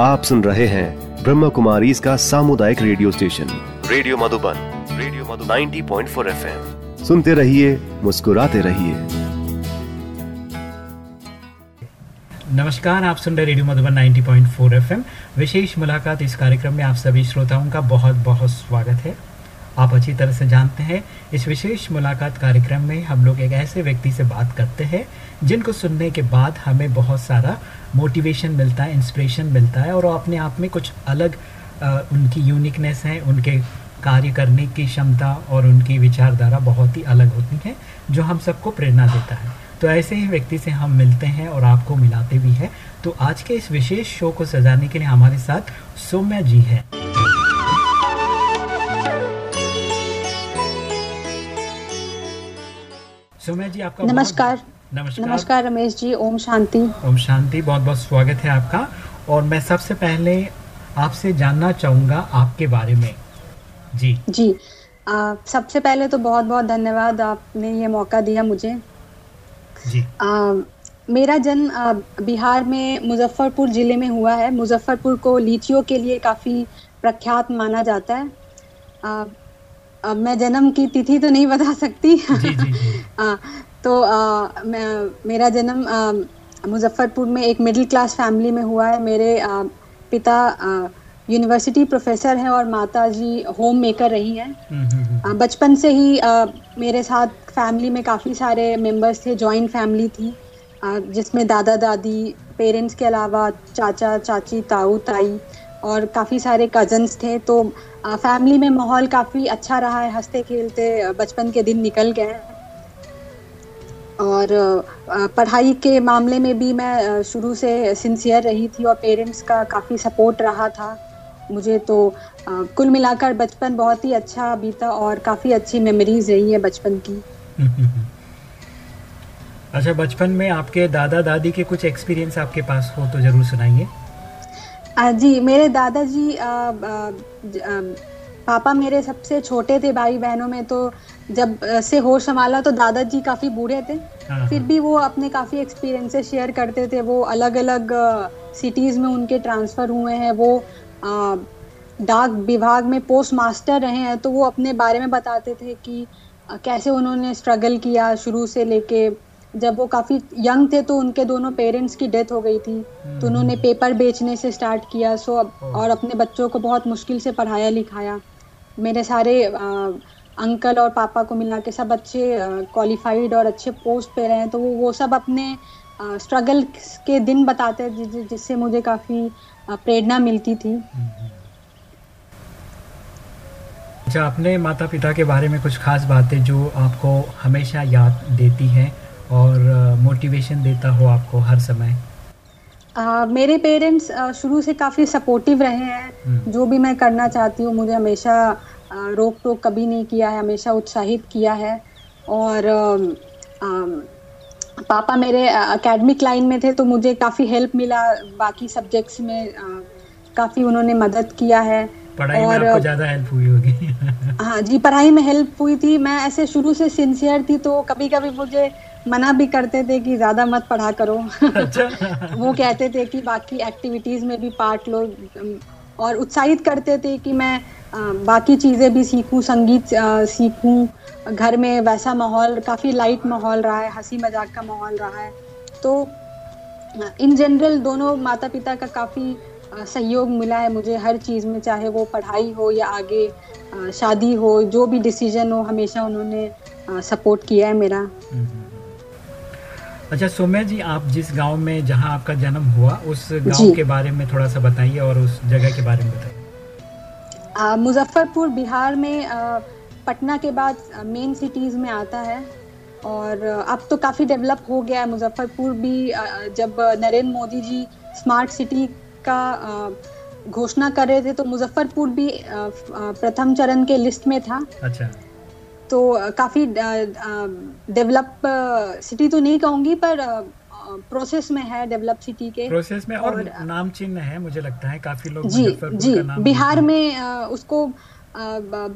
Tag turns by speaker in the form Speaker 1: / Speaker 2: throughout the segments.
Speaker 1: आप सुन रहे हैं ब्रह्म कुमारी इसका सामुदायिक radio station. Radio Madhuban radio Madhuban. 90.4 FM. सुनते रहिए, मुस्कुराते रहिए।
Speaker 2: नमस्कार, आप सुन रहे रेडियो मधुबन 90.4 एफएम। विशेष मुलाकात इस कार्यक्रम में आप सभी श्रोताओं का बहुत बहुत स्वागत है। आप अच्छी तरह से जानते हैं, इस विशेष मुलाकात कार्यक्रम में हम लोग एक ऐसे व्यक्ति से बात करते हैं, जिनको सुनने के बाद हमें बहुत सारा मोटिवेशन मिलता है इंस्पिरेशन मिलता है और अपने आप में कुछ अलग आ, उनकी यूनिकनेस है उनके कार्य करने की क्षमता और उनकी विचारधारा बहुत ही अलग होती है जो हम सबको प्रेरणा देता है। तो ऐसे ही व्यक्ति से हम मिलते हैं और आपको मिलाते भी हैं। तो आज के इस विशेष शो को सजाने के लिए हमारे साथ सौम्या जी हैं। सौम्या जी आपका
Speaker 3: नमस्कार।
Speaker 2: नमस्कार।
Speaker 3: नमस्कार रमेश जी ओम शांति।
Speaker 2: ओम शांति बहुत बहुत स्वागत है आपका। और मैं सबसे पहले आपसे जानना चाहूँगा आपके बारे में। जी।
Speaker 3: जी आ, सबसे पहले तो बहुत बहुत धन्यवाद आपने ये मौका दिया मुझे।
Speaker 2: जी।
Speaker 3: आ, मेरा जन्म बिहार में मुजफ्फरपुर ज़िले में हुआ है। मुजफ्फरपुर को लीचियों के लिए काफ़ी प्रख्यात माना जाता है। आ, अब मैं जन्म की तिथि तो नहीं बता सकती।
Speaker 2: जी जी जी।
Speaker 3: आ, तो आ, मैं, मेरा जन्म मुजफ्फरपुर में एक मिडिल क्लास फैमिली में हुआ है। मेरे आ, पिता आ, यूनिवर्सिटी प्रोफेसर हैं और माता जी होम मेकर रही हैं।
Speaker 2: हम्म, हम्म, हम्म।
Speaker 3: बचपन से ही आ, मेरे साथ फैमिली में काफ़ी सारे मेंबर्स थे जॉइंट फैमिली थी। आ, जिसमें दादा दादी पेरेंट्स के अलावा चाचा चाची ताऊ ताई और काफ़ी सारे कजन्स थे। तो आ, फैमिली में माहौल काफ़ी अच्छा रहा है। हँसते खेलते बचपन के दिन निकल गए। और पढ़ाई के मामले में भी मैं शुरू से सिंसियर रही थी और पेरेंट्स का काफ़ी सपोर्ट रहा था मुझे तो कुल मिलाकर बचपन बहुत ही अच्छा बीता और काफ़ी अच्छी मेमोरीज रही है बचपन की।
Speaker 2: अच्छा बचपन में आपके दादा दादी के कुछ एक्सपीरियंस आपके पास हो तो ज़रूर सुनाइए
Speaker 3: जी मेरे दादाजी पापा मेरे सबसे छोटे थे भाई बहनों में तो जब से होश संभाला तो दादाजी काफ़ी बूढ़े थे।
Speaker 2: हाँ,
Speaker 3: फिर
Speaker 2: हाँ।
Speaker 3: भी वो अपने काफ़ी एक्सपीरियंसेस शेयर करते थे। वो अलग अलग सिटीज़ में उनके ट्रांसफ़र हुए हैं। वो आ, डाक विभाग में पोस्ट मास्टर रहे हैं। तो वो अपने बारे में बताते थे कि कैसे उन्होंने स्ट्रगल किया शुरू से लेके। जब वो काफ़ी यंग थे तो उनके दोनों पेरेंट्स की डेथ हो गई थी। तो उन्होंने पेपर बेचने से स्टार्ट किया। सो अब और अपने बच्चों को बहुत मुश्किल से पढ़ाया लिखाया मेरे सारे आ, अंकल और पापा को मिला के सब अच्छे क्वालिफाइड और अच्छे पोस्ट पे रहे हैं तो वो वो सब अपने स्ट्रगल के दिन बताते हैं जि- जिससे मुझे काफ़ी प्रेरणा मिलती थी।
Speaker 2: अच्छा अपने माता पिता के बारे में कुछ खास बातें जो आपको हमेशा याद देती हैं और मोटिवेशन देता हो आपको हर समय?
Speaker 3: आ, मेरे पेरेंट्स शुरू से काफ़ी सपोर्टिव रहे हैं।
Speaker 2: हम्म।
Speaker 3: जो भी मैं करना चाहती हूँ मुझे हमेशा रोक टोक कभी नहीं किया है हमेशा उत्साहित किया है। और पापा मेरे एकेडमिक लाइन में थे तो मुझे काफ़ी हेल्प मिला। बाकी सब्जेक्ट्स में काफ़ी उन्होंने मदद किया है।
Speaker 2: पढ़ाई में
Speaker 3: और
Speaker 2: आपको ज़्यादा हेल्प हुई होगी।
Speaker 3: हाँ जी पढ़ाई में हेल्प हुई थी। मैं ऐसे शुरू से सिंसियर थी तो कभी कभी मुझे मना भी करते थे कि ज़्यादा मत पढ़ा करो।
Speaker 2: अच्छा।
Speaker 3: वो कहते थे कि बाकी एक्टिविटीज़ में भी पार्ट लो। और उत्साहित करते थे कि मैं बाकी चीज़ें भी सीखूं, संगीत सीखूं। घर में वैसा माहौल, काफ़ी लाइट माहौल रहा है हँसी मज़ाक का माहौल रहा है। तो इन जनरल दोनों माता पिता का काफ़ी सहयोग मिला है मुझे हर चीज़ में, चाहे वो पढ़ाई हो या आगे शादी हो, जो भी डिसीज़न हो, हमेशा उन्होंने सपोर्ट किया है मेरा।
Speaker 2: अच्छा सोम्या जी आप जिस गाँव में जहाँ आपका जन्म हुआ उस गाँव के बारे में थोड़ा सा बताइए और उस जगह के बारे में बताइए।
Speaker 3: मुजफ्फरपुर बिहार में आ, पटना के बाद मेन सिटीज़ में आता है। और अब तो काफ़ी डेवलप हो गया है मुजफ्फरपुर भी। आ, जब नरेंद्र मोदी जी स्मार्ट सिटी का आ, घोषणा कर रहे थे तो मुजफ्फरपुर भी प्रथम चरण के लिस्ट में था।
Speaker 2: अच्छा।
Speaker 3: तो काफ़ी डेवलप सिटी तो नहीं कहूँगी पर प्रोसेस में है डेवलप सिटी के।
Speaker 2: प्रोसेस में और,
Speaker 3: और-
Speaker 2: नाम चिन्ह है मुझे लगता है काफ़ी लोग
Speaker 3: जी जी बिहार में उसको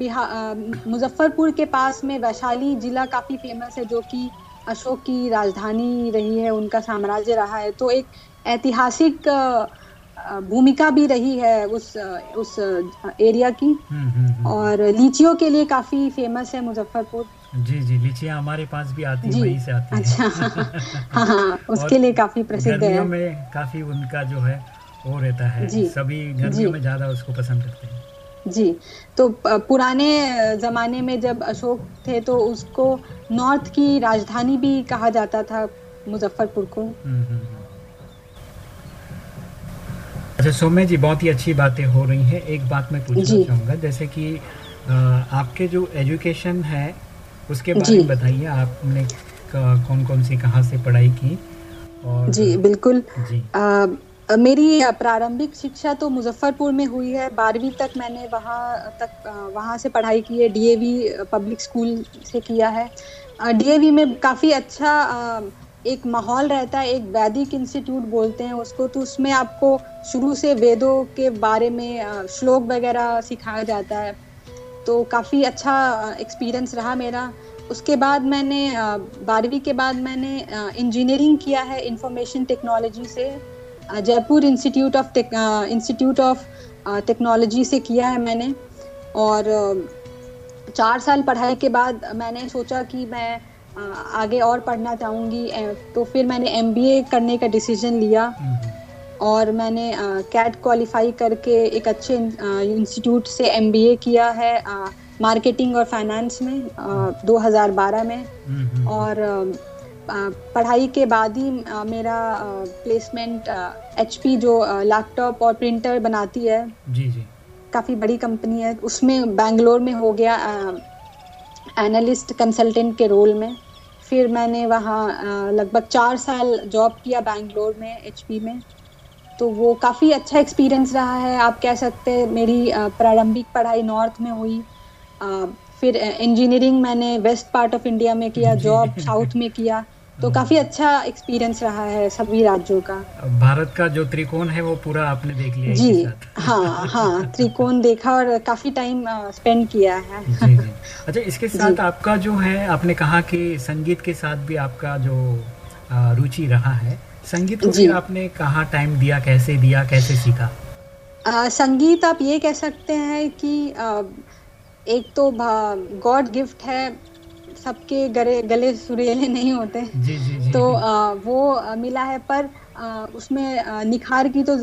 Speaker 3: बिहार मुजफ्फरपुर के पास में वैशाली जिला काफ़ी फ़ेमस है जो कि अशोक की राजधानी रही है उनका साम्राज्य रहा है। तो एक ऐतिहासिक अ, भूमिका भी रही है उस उस एरिया की।
Speaker 2: हम्म, हम्म, हम्म।
Speaker 3: और लीचियों के लिए काफ़ी फ़ेमस है मुजफ्फरपुर।
Speaker 2: जी जी लीचियाँ हमारे पास भी आती
Speaker 3: जी।
Speaker 2: वहीं से आती
Speaker 3: अच्छा।
Speaker 2: हैं
Speaker 3: हाँ हाँ उसके लिए काफ़ी प्रसिद्ध है।
Speaker 2: में काफ़ी उनका जो है वो रहता है।
Speaker 3: जी,
Speaker 2: सभी गर्मियों में ज़्यादा उसको पसंद करते हैं।
Speaker 3: जी। तो पुराने जमाने में जब अशोक थे तो उसको नॉर्थ की राजधानी भी कहा जाता था मुजफ्फरपुर को।
Speaker 2: अच्छा सौम्य जी बहुत ही अच्छी बातें हो रही हैं। एक बात मैं पूछना चाहूँगा जैसे कि आपके जो एजुकेशन है उसके बारे में बताइए आपने कौन कौन सी कहाँ से पढ़ाई की? और
Speaker 3: जी बिल्कुल।
Speaker 2: जी।
Speaker 3: अ, मेरी प्रारंभिक शिक्षा तो मुजफ्फरपुर में हुई है। बारहवीं तक मैंने वहाँ तक वहाँ से पढ़ाई की है। डीएवी पब्लिक स्कूल से किया है। डीएवी में काफ़ी अच्छा एक माहौल रहता है, एक वैदिक इंस्टीट्यूट बोलते हैं उसको तो उसमें आपको शुरू से वेदों के बारे में श्लोक वगैरह सिखाया जाता है। तो काफ़ी अच्छा एक्सपीरियंस रहा मेरा। उसके बाद मैंने बारहवीं के बाद मैंने इंजीनियरिंग किया है इंफॉर्मेशन टेक्नोलॉजी से। Jaipur institute of institute of technology से किया है मैंने। और चार साल पढ़ाई के बाद मैंने सोचा कि मैं आगे और पढ़ना चाहूँगी। तो फिर मैंने एमबीए करने का डिसीज़न लिया।
Speaker 2: हम्म,
Speaker 3: और मैंने कैट क्वालिफाई करके एक अच्छे इंस्टीट्यूट से एमबीए किया है मार्केटिंग और फाइनेंस में अ, 2012 में।
Speaker 2: हम्म, हम्म,
Speaker 3: और अ, पढ़ाई के बाद ही अ, मेरा प्लेसमेंट एचपी जो लैपटॉप और प्रिंटर बनाती है।
Speaker 2: जी जी।
Speaker 3: काफ़ी बड़ी कंपनी है। उसमें बैंगलोर में हो गया एनालिस्ट कंसल्टेंट के रोल में। फिर मैंने वहाँ लगभग चार साल जॉब किया बैंगलोर में एचपी में। तो वो काफ़ी अच्छा एक्सपीरियंस रहा है। आप कह सकते हैं मेरी प्रारंभिक पढ़ाई नॉर्थ में हुई। फिर इंजीनियरिंग मैंने वेस्ट पार्ट ऑफ़ इंडिया में किया जॉब साउथ में किया। तो काफ़ी अच्छा एक्सपीरियंस रहा है सभी राज्यों का।
Speaker 2: भारत का जो त्रिकोण है वो पूरा आपने देख लिया
Speaker 3: जी हाँ हाँ त्रिकोण देखा और काफ़ी टाइम स्पेंड किया है।
Speaker 2: जी जी। अच्छा इसके साथ
Speaker 3: जी।
Speaker 2: आपका जो है आपने कहा कि संगीत के साथ भी आपका जो रुचि रहा है। संगीत को। फिर आपने कहाँ टाइम दिया कैसे दिया कैसे सीखा?
Speaker 3: अ, संगीत आप ये कह सकते हैं कि अ, एक तो गॉड गिफ्ट है सबके गले गले सुरीले नहीं होते।
Speaker 2: जी जी जी
Speaker 3: तो अ, वो मिला है पर अ, उसमें निखार की तो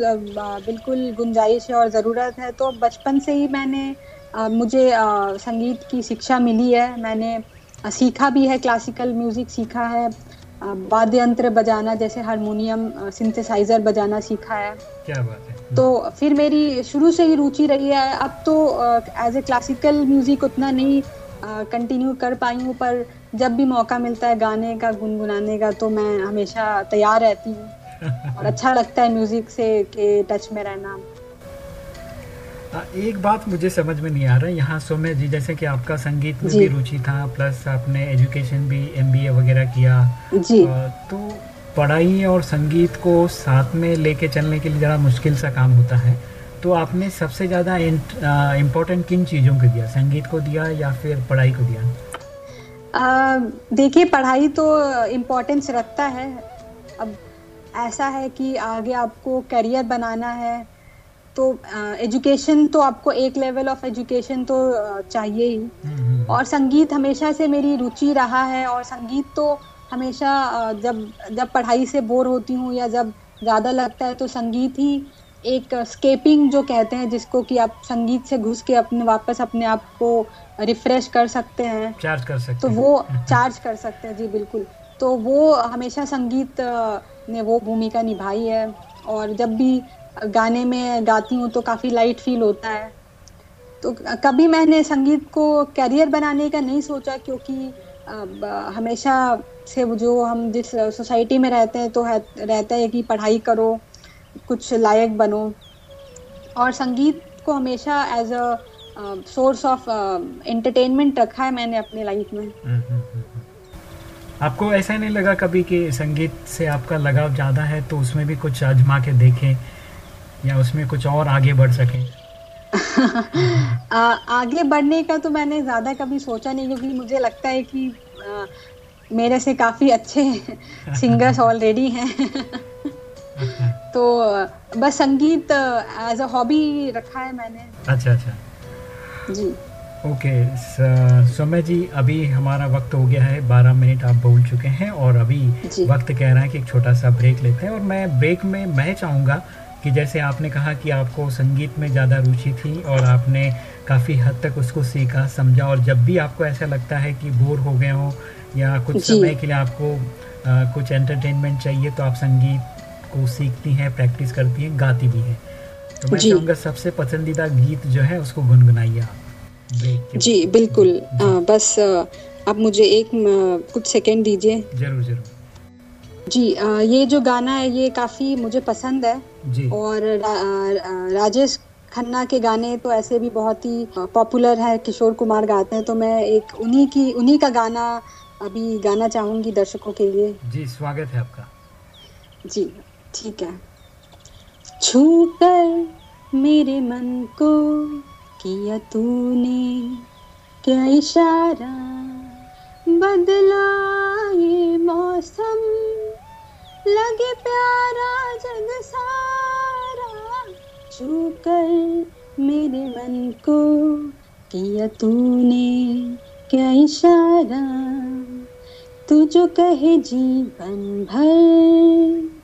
Speaker 3: बिल्कुल गुंजाइश है और ज़रूरत है। तो बचपन से ही मैंने अ, मुझे अ, संगीत की शिक्षा मिली है। मैंने सीखा भी है क्लासिकल म्यूज़िक सीखा है। वाद्य यंत्र बजाना जैसे हारमोनियम सिंथेसाइज़र बजाना सीखा है।
Speaker 2: क्या बात है।
Speaker 3: तो फिर मेरी शुरू से ही रुचि रही है। अब तो एज ए क्लासिकल म्यूज़िक उतना नहीं कंटिन्यू कर पाई हूँ पर जब भी मौका मिलता है गाने का गुनगुनाने का तो मैं हमेशा तैयार रहती हूँ। और अच्छा लगता है म्यूज़िक से के टच में रहना।
Speaker 2: एक बात मुझे समझ में नहीं आ रहा है यहाँ सौम्य जी जैसे कि आपका संगीत में भी रुचि था प्लस आपने एजुकेशन भी एमबीए वगैरह किया।
Speaker 3: जी।
Speaker 2: तो पढ़ाई और संगीत को साथ में लेके चलने के लिए ज़रा मुश्किल सा काम होता है। तो आपने सबसे ज़्यादा इम्पोर्टेंट किन चीज़ों को दिया? संगीत को दिया या फिर पढ़ाई को दिया?
Speaker 3: देखिए पढ़ाई तो इम्पोर्टेंस रखता है। अब ऐसा है कि आगे आपको करियर बनाना है तो एजुकेशन तो आपको एक लेवल ऑफ़ एजुकेशन तो चाहिए ही।
Speaker 2: हम्म, हम्म,
Speaker 3: और संगीत हमेशा से मेरी रुचि रहा है और संगीत तो हमेशा जब जब पढ़ाई से बोर होती हूँ या जब ज़्यादा लगता है तो संगीत ही एक स्केपिंग जो कहते हैं जिसको कि आप संगीत से घुस के अपने वापस अपने आप को रिफ्रेश कर सकते हैं।
Speaker 2: चार्ज कर सकते
Speaker 3: तो वो चार्ज कर सकते हैं जी बिल्कुल। तो वो हमेशा संगीत ने वो भूमिका निभाई है। और जब भी गाने में गाती हूँ तो काफ़ी लाइट फील होता है। तो कभी मैंने संगीत को कैरियर बनाने का नहीं सोचा क्योंकि हमेशा से जो हम जिस सोसाइटी में रहते हैं तो है, रहता है कि पढ़ाई करो कुछ लायक बनो। और संगीत को हमेशा as a source of entertainment रखा है मैंने अपने लाइफ में।
Speaker 2: आपको ऐसा नहीं लगा कभी कि संगीत से आपका लगाव ज़्यादा है तो उसमें भी कुछ आजमा के देखें या उसमें कुछ और आगे बढ़ सकें?
Speaker 3: आ, आगे बढ़ने का तो मैंने ज़्यादा कभी सोचा नहीं क्योंकि मुझे लगता है कि आ, मेरे से काफ़ी अच्छे सिंगर्स ऑलरेडी हैं। तो बस संगीत एज अ हॉबी रखा है मैंने।
Speaker 2: अच्छा अच्छा।
Speaker 3: जी।
Speaker 2: ओके सौम्य जी अभी हमारा वक्त हो गया है बारह मिनट आप बोल चुके हैं और अभी वक्त कह रहा है कि एक छोटा सा ब्रेक लेते हैं और मैं ब्रेक में मैं चाहूँगा कि जैसे आपने कहा कि आपको संगीत में ज़्यादा रुचि थी और आपने काफ़ी हद तक उसको सीखा समझा और जब भी आपको ऐसा लगता है कि बोर हो गए हो या कुछ समय के लिए आपको अ, कुछ एंटरटेनमेंट चाहिए तो आप संगीत को सीखती हैं प्रैक्टिस करती हैं गाती भी हैं। तो मैं। चाहूँगा सबसे पसंदीदा गीत जो है उसको गुनगुनाइए आप।
Speaker 3: जी बिल्कुल। आ, बस आप मुझे एक कुछ सेकंड दीजिए।
Speaker 2: ज़रूर ज़रूर।
Speaker 3: जी आ, ये जो गाना है ये काफ़ी मुझे पसंद है।
Speaker 2: जी।
Speaker 3: और रा, राजेश खन्ना के गाने तो ऐसे भी बहुत ही पॉपुलर है किशोर कुमार गाते हैं। तो मैं एक उन्हीं की उन्हीं का गाना अभी गाना चाहूँगी दर्शकों के लिए।
Speaker 2: जी स्वागत है आपका।
Speaker 3: जी। ठीक है। छू कर मेरे मन को किया तूने, क्या इशारा बदला ये मौसम? लगे प्यारा जग सारा छू कर मेरे मन को किया तूने, क्या इशारा? तू जो कहे जीवन भर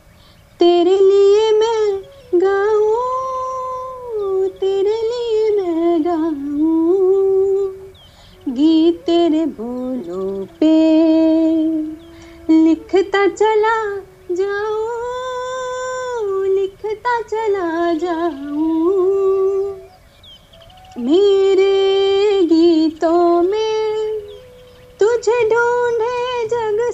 Speaker 3: तेरे लिए मैं गाऊं, तेरे लिए मैं गाऊं। गीत तेरे बोलों पे लिखता चला जाऊँ, लिखता चला जाऊँ। मेरे गीतों में तुझे ढूंढे जग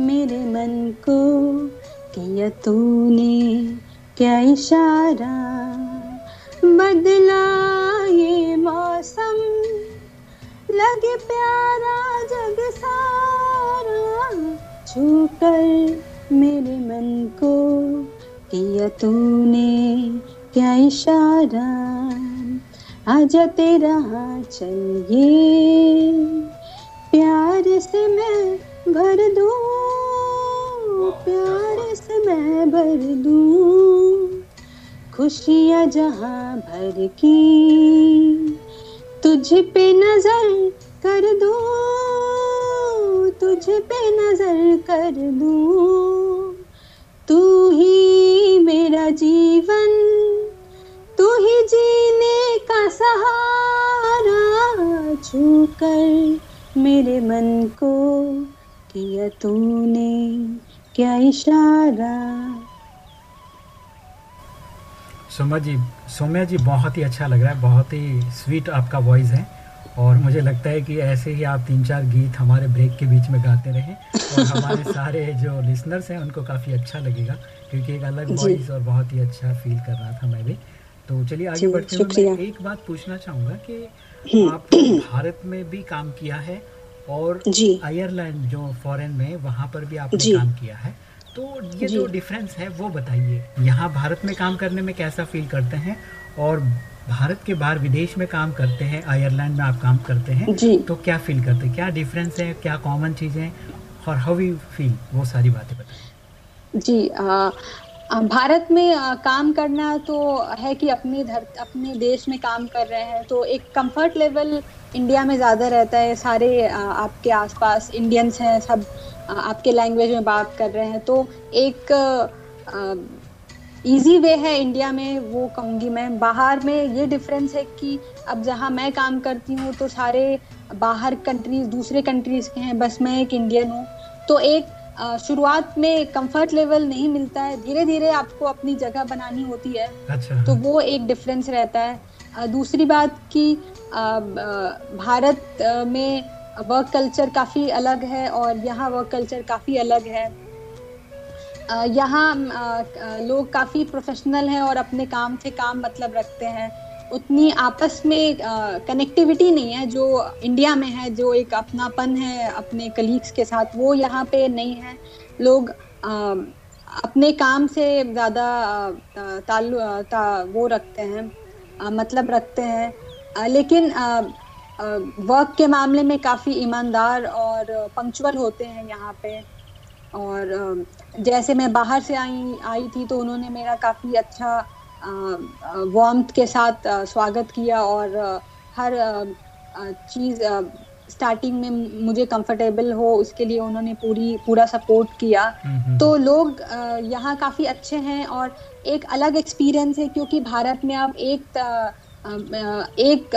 Speaker 3: मेरे मन को किया तूने, क्या इशारा? बदला ये मौसम, लगे प्यारा जग सारा छू कर मेरे मन को किया तूने, क्या इशारा? आजा तेरा चलिए, प्यार से मैं भर दूँ प्यार से मैं भर दूँ। खुशियाँ जहाँ भर की तुझ पे नज़र कर दूँ तुझ पे नज़र कर दूँ। तू ही मेरा जीवन तू ही जीने का सहारा छू कर मेरे मन को किया तूने? क्या इशारा?
Speaker 2: सोम्या जी सोम्या जी बहुत ही अच्छा लग रहा है बहुत ही स्वीट आपका वॉइस है। और मुझे लगता है कि ऐसे ही आप तीन चार गीत हमारे ब्रेक के बीच में गाते रहें। और हमारे सारे जो लिसनर्स हैं उनको काफ़ी अच्छा लगेगा क्योंकि एक अलग वॉइस और बहुत ही अच्छा फील कर रहा था मैं भी। तो चलिए आगे बढ़ते हुए मैं एक बात पूछना चाहूँगा कि
Speaker 3: हम्म,
Speaker 2: आपने भारत में भी काम किया है? और आयरलैंड जो फॉरेन में वहाँ पर भी आपने काम किया है। तो ये
Speaker 3: जो।
Speaker 2: डिफरेंस है वो बताइए। यहाँ भारत में काम करने में कैसा फील करते हैं? और भारत के बाहर विदेश में काम करते हैं आयरलैंड में आप काम करते हैं तो क्या फील करते हैं? क्या डिफरेंस है? क्या कॉमन चीज़ें और हाउ यू फील वो सारी बातें बताइए।
Speaker 3: जी आ, आ, भारत में काम करना तो है कि अपने धर, अपने देश में काम कर रहे हैं तो एक कंफर्ट लेवल इंडिया में ज़्यादा रहता है। सारे आपके आसपास इंडियंस हैं, सब आपके लैंग्वेज में बात कर रहे हैं तो एक इजी वे है इंडिया में, वो कहूँगी मैं। बाहर में ये डिफरेंस है कि अब जहाँ मैं काम करती हूँ तो सारे बाहर कंट्रीज़ दूसरे कंट्रीज़ के हैं, बस मैं एक इंडियन हूँ। तो एक शुरुआत में कंफर्ट लेवल नहीं मिलता है। धीरे धीरे आपको अपनी जगह बनानी होती है
Speaker 2: अच्छा।
Speaker 3: तो वो एक डिफरेंस रहता है। दूसरी बात कि भारत में वर्क कल्चर काफ़ी अलग है और यहाँ वर्क कल्चर काफ़ी अलग है। यहाँ लोग काफ़ी प्रोफेशनल हैं और अपने काम से काम मतलब रखते हैं। उतनी आपस में कनेक्टिविटी नहीं है जो इंडिया में है जो एक अपनापन है अपने कलीग्स के साथ वो यहाँ पे नहीं है। लोग अ, अपने काम से ज़्यादा ताल्लु ता, वो रखते हैं अ, मतलब रखते हैं। अ, लेकिन वर्क के मामले में काफ़ी ईमानदार और पंक्चुअल होते हैं यहाँ पे। और जैसे मैं बाहर से आई आई थी तो उन्होंने मेरा काफ़ी अच्छा वार्मथ के साथ स्वागत किया और हर चीज़ स्टार्टिंग में मुझे कंफर्टेबल हो उसके लिए उन्होंने पूरी पूरा सपोर्ट किया। तो लोग यहाँ काफ़ी अच्छे हैं और एक अलग एक्सपीरियंस है क्योंकि भारत में आप एक एक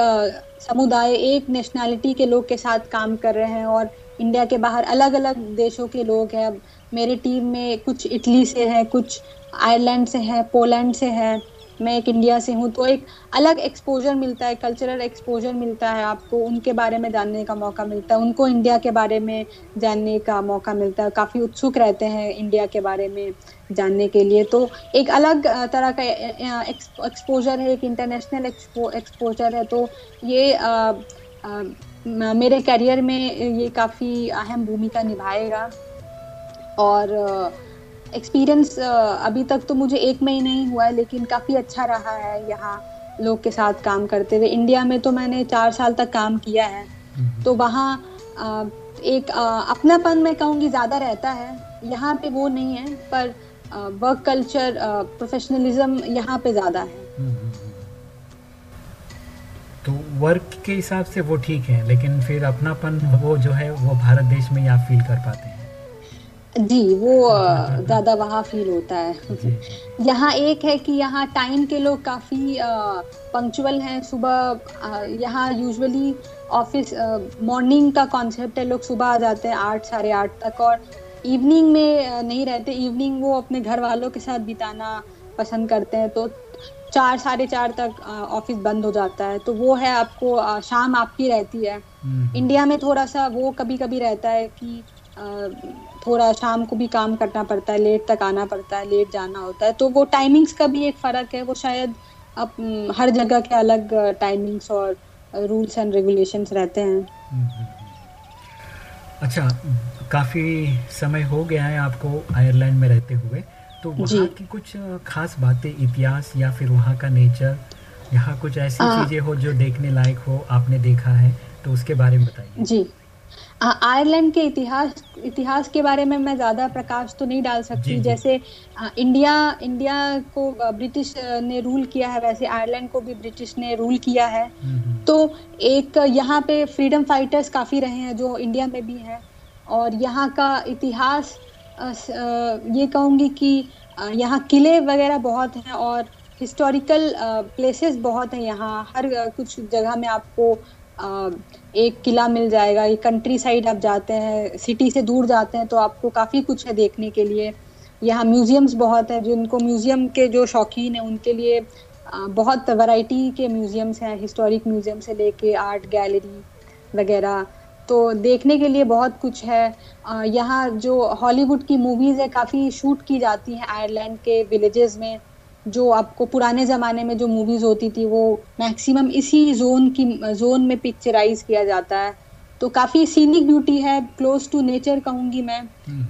Speaker 3: समुदाय एक नेशनैलिटी के लोग के साथ काम कर रहे हैं और इंडिया के बाहर अलग अलग देशों के लोग हैं। अब मेरी टीम में कुछ इटली से हैं कुछ आयरलैंड से हैं पोलैंड से हैं। मैं एक इंडिया से हूँ तो एक अलग एक्सपोजर मिलता है कल्चरल एक्सपोजर मिलता है आपको उनके बारे में जानने का मौका मिलता है उनको इंडिया के बारे में जानने का मौका मिलता है काफ़ी उत्सुक रहते हैं इंडिया के बारे में जानने के लिए तो एक अलग तरह का एक्सपोजर है एक इंटरनेशनल एक्सपोजर है तो ये आ, आ, मेरे करियर में ये काफ़ी अहम भूमिका निभाएगा और एक्सपीरियंस अभी तक तो मुझे एक में ही हुआ है लेकिन काफ़ी अच्छा रहा है यहाँ लोग के साथ काम करते हुए। इंडिया में तो मैंने चार साल तक काम किया है। हम्म। तो वहाँ एक अपनापन मैं कहूँगी ज़्यादा रहता है। यहाँ पे वो नहीं है पर वर्क कल्चर प्रोफेशनलिज्म यहाँ पे ज़्यादा है। हम्म, हम्म,
Speaker 2: तो वर्क के हिसाब से वो ठीक है लेकिन फिर अपनापन वो जो है वो भारत देश में आप फील कर पाते हैं।
Speaker 3: जी वो ज़्यादा वहाँ फील होता है। यहाँ एक है कि यहाँ टाइम के लोग काफ़ी पंक्चुअल हैं। सुबह यहाँ यूजुअली ऑफ़िस मॉर्निंग का कॉन्सेप्ट है। लोग सुबह आ जाते हैं आठ साढ़े आठ तक और इवनिंग में नहीं रहते। इवनिंग वो अपने घर वालों के साथ बिताना पसंद करते हैं। तो चार साढ़े चार तक ऑफ़िस बंद हो जाता है। तो वो है आपको शाम आपकी रहती है। हम्म। इंडिया में थोड़ा सा वो कभी कभी रहता है कि थोड़ा शाम को भी काम करना पड़ता है लेट तक आना पड़ता है लेट जाना होता है। तो वो टाइमिंग्स का भी एक फ़र्क है वो शायद अब हर जगह के अलग टाइमिंग्स और रूल्स एंड रेगुलेशंस रहते हैं। हम्म, हम्म,
Speaker 2: हम्म। अच्छा काफ़ी समय हो गया है आपको आयरलैंड में रहते हुए तो वहाँ की कुछ खास बातें इतिहास या फिर वहाँ का नेचर यहाँ कुछ ऐसी चीज़ें हो जो देखने लायक हो आपने देखा है तो उसके बारे में बताइए।
Speaker 3: जी। आयरलैंड के इतिहास इतिहास के बारे में मैं ज़्यादा प्रकाश तो नहीं डाल सकती। जैसे इंडिया इंडिया को ब्रिटिश ने रूल किया है वैसे आयरलैंड को भी ब्रिटिश ने रूल किया है। हम्म, हम्म। तो एक यहाँ पे फ्रीडम फाइटर्स काफ़ी रहे हैं जो इंडिया में भी हैं। और यहाँ का इतिहास ये कहूँगी कि यहाँ किले वगैरह बहुत हैं और हिस्टोरिकल प्लेसेस बहुत हैं। यहाँ हर कुछ जगह में आपको एक किला मिल जाएगा, ये कंट्री साइड आप जाते हैं सिटी से दूर जाते हैं तो आपको काफ़ी कुछ है देखने के लिए। यहाँ म्यूजियम्स बहुत हैं, जिनको म्यूज़ियम के जो शौकीन हैं, उनके लिए बहुत वैरायटी के म्यूजियम्स हैं हिस्टोरिक म्यूज़ियम से लेके आर्ट गैलरी वगैरह। तो देखने के लिए बहुत कुछ है। यहाँ जो हॉलीवुड की मूवीज़ है, काफ़ी शूट की जाती हैं आयरलैंड के विलेजेस में। जो आपको पुराने ज़माने में जो मूवीज़ होती थी वो मैक्सिमम इसी जोन की जोन में पिक्चराइज किया जाता है तो काफ़ी सीनिक ब्यूटी है क्लोज टू नेचर कहूँगी मैं।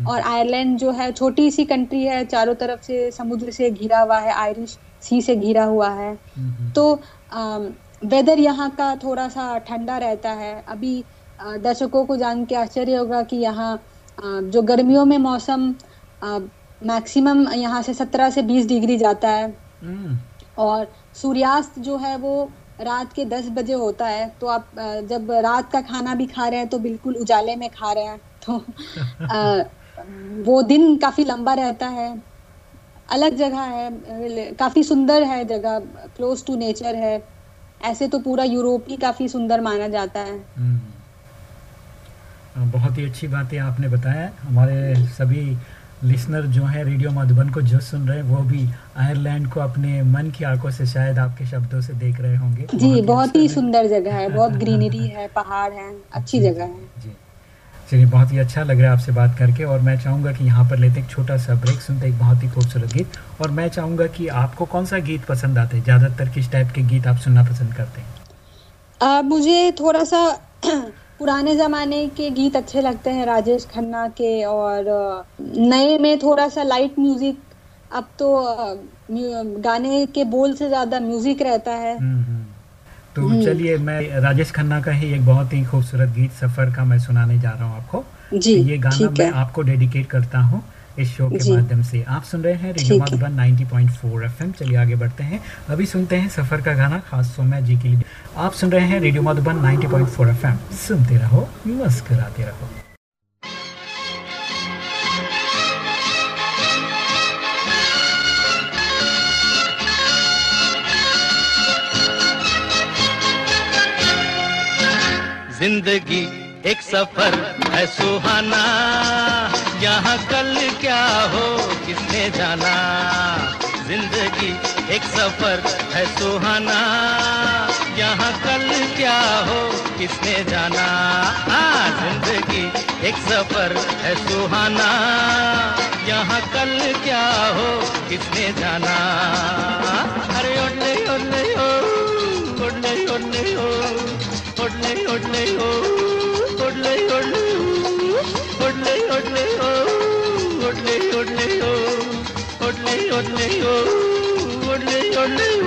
Speaker 3: और आयरलैंड जो है छोटी सी कंट्री है चारों तरफ़ से समुद्र से घिरा हुआ है आयरिश सी से घिरा हुआ है। तो वेदर यहाँ का थोड़ा सा ठंडा रहता है अभी दर्शकों को जान के आश्चर्य होगा कि यहाँ जो गर्मियों में मौसम मैक्सिमम यहाँ से सत्रह से बीस डिग्री जाता है। हम्म। और सूर्यास्त जो है वो रात के दस बजे होता है तो आप जब रात का खाना भी खा रहे हैं तो बिल्कुल उजाले में खा रहे हैं तो आ, वो दिन काफ़ी लंबा रहता है। अलग जगह है काफ़ी सुंदर है जगह क्लोज टू नेचर है। ऐसे तो पूरा यूरोप ही काफ़ी सुंदर माना जाता है। हम्म।
Speaker 2: बहुत ही अच्छी बात आपने बताया। हमारे सभी लिसनर जो है रेडियो मधुबन को जो सुन रहे हैं वो भी आयरलैंड को अपने मन की आँखों से शायद आपके शब्दों से देख रहे होंगे।
Speaker 3: जी बहुत ही सुंदर जगह है बहुत ग्रीनरी है पहाड़ है अच्छी जगह है। जी।
Speaker 2: चलिए बहुत ही अच्छा लग रहा है आपसे बात करके और मैं चाहूँगा कि यहाँ पर लेते एक छोटा सा ब्रेक सुनते एक बहुत ही खूबसूरत गीत और मैं चाहूँगा कि आपको कौन सा गीत पसंद आते हैं? ज़्यादातर किस टाइप के गीत आप सुनना पसंद करते
Speaker 3: हैं? आ, मुझे थोड़ा सा पुराने ज़माने के गीत अच्छे लगते हैं राजेश खन्ना के और नए में थोड़ा सा लाइट म्यूज़िक अब तो गाने के बोल से ज़्यादा म्यूज़िक रहता है हम्म, हम्म।
Speaker 2: तो हम्म। चलिए मैं राजेश खन्ना का ही एक बहुत ही खूबसूरत गीत सफ़र का मैं सुनाने जा रहा हूँ आपको जी ये गाना मैं आपको डेडिकेट करता हूँ इस शो के माध्यम से। आप सुन रहे हैं रेडियो मधुबन 90.4 एफएम। चलिए आगे बढ़ते हैं। अभी सुनते हैं सफ़र का गाना खास सोम्या जी के लिए। आप सुन रहे हैं रेडियो मधुबन 90.4 एफएम। सुनते रहो मुस्कुराते रहो।
Speaker 4: ज़िंदगी एक सफ़र है सुहाना। यहाँ कल क्या हो, किसने जाना? ज़िंदगी एक सफ़र है सुहाना। यहाँ कल क्या हो, किसने जाना? हाँ ज़िंदगी एक सफ़र है सुहाना। यहाँ कल क्या हो, किसने जाना? अरे ओडले ओडले ओ ओडले ओडले ओ ओडले ओडले ओ ಒಳ್ಳೆಯೋ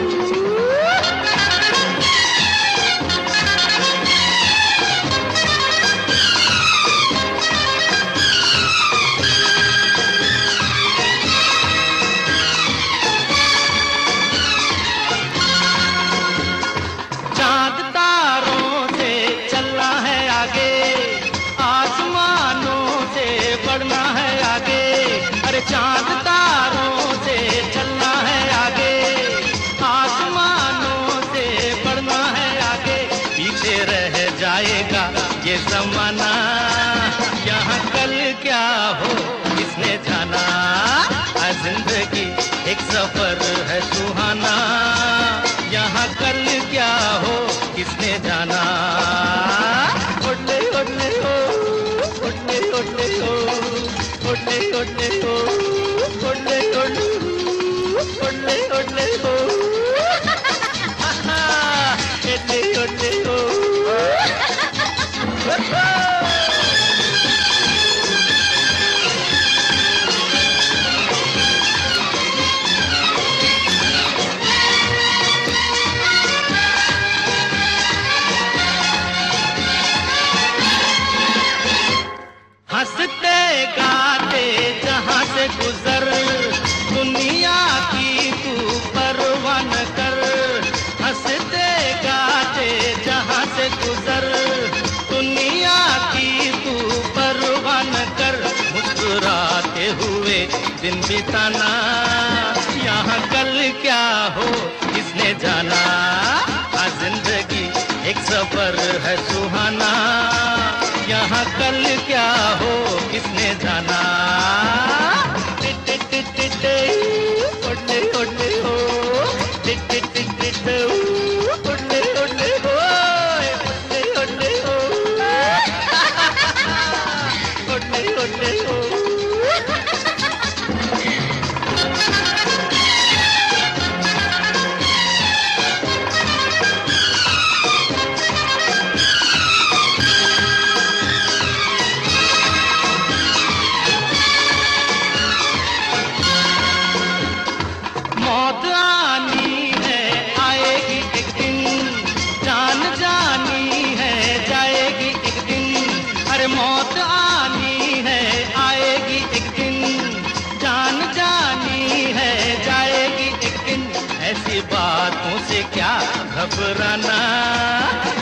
Speaker 4: घबराना?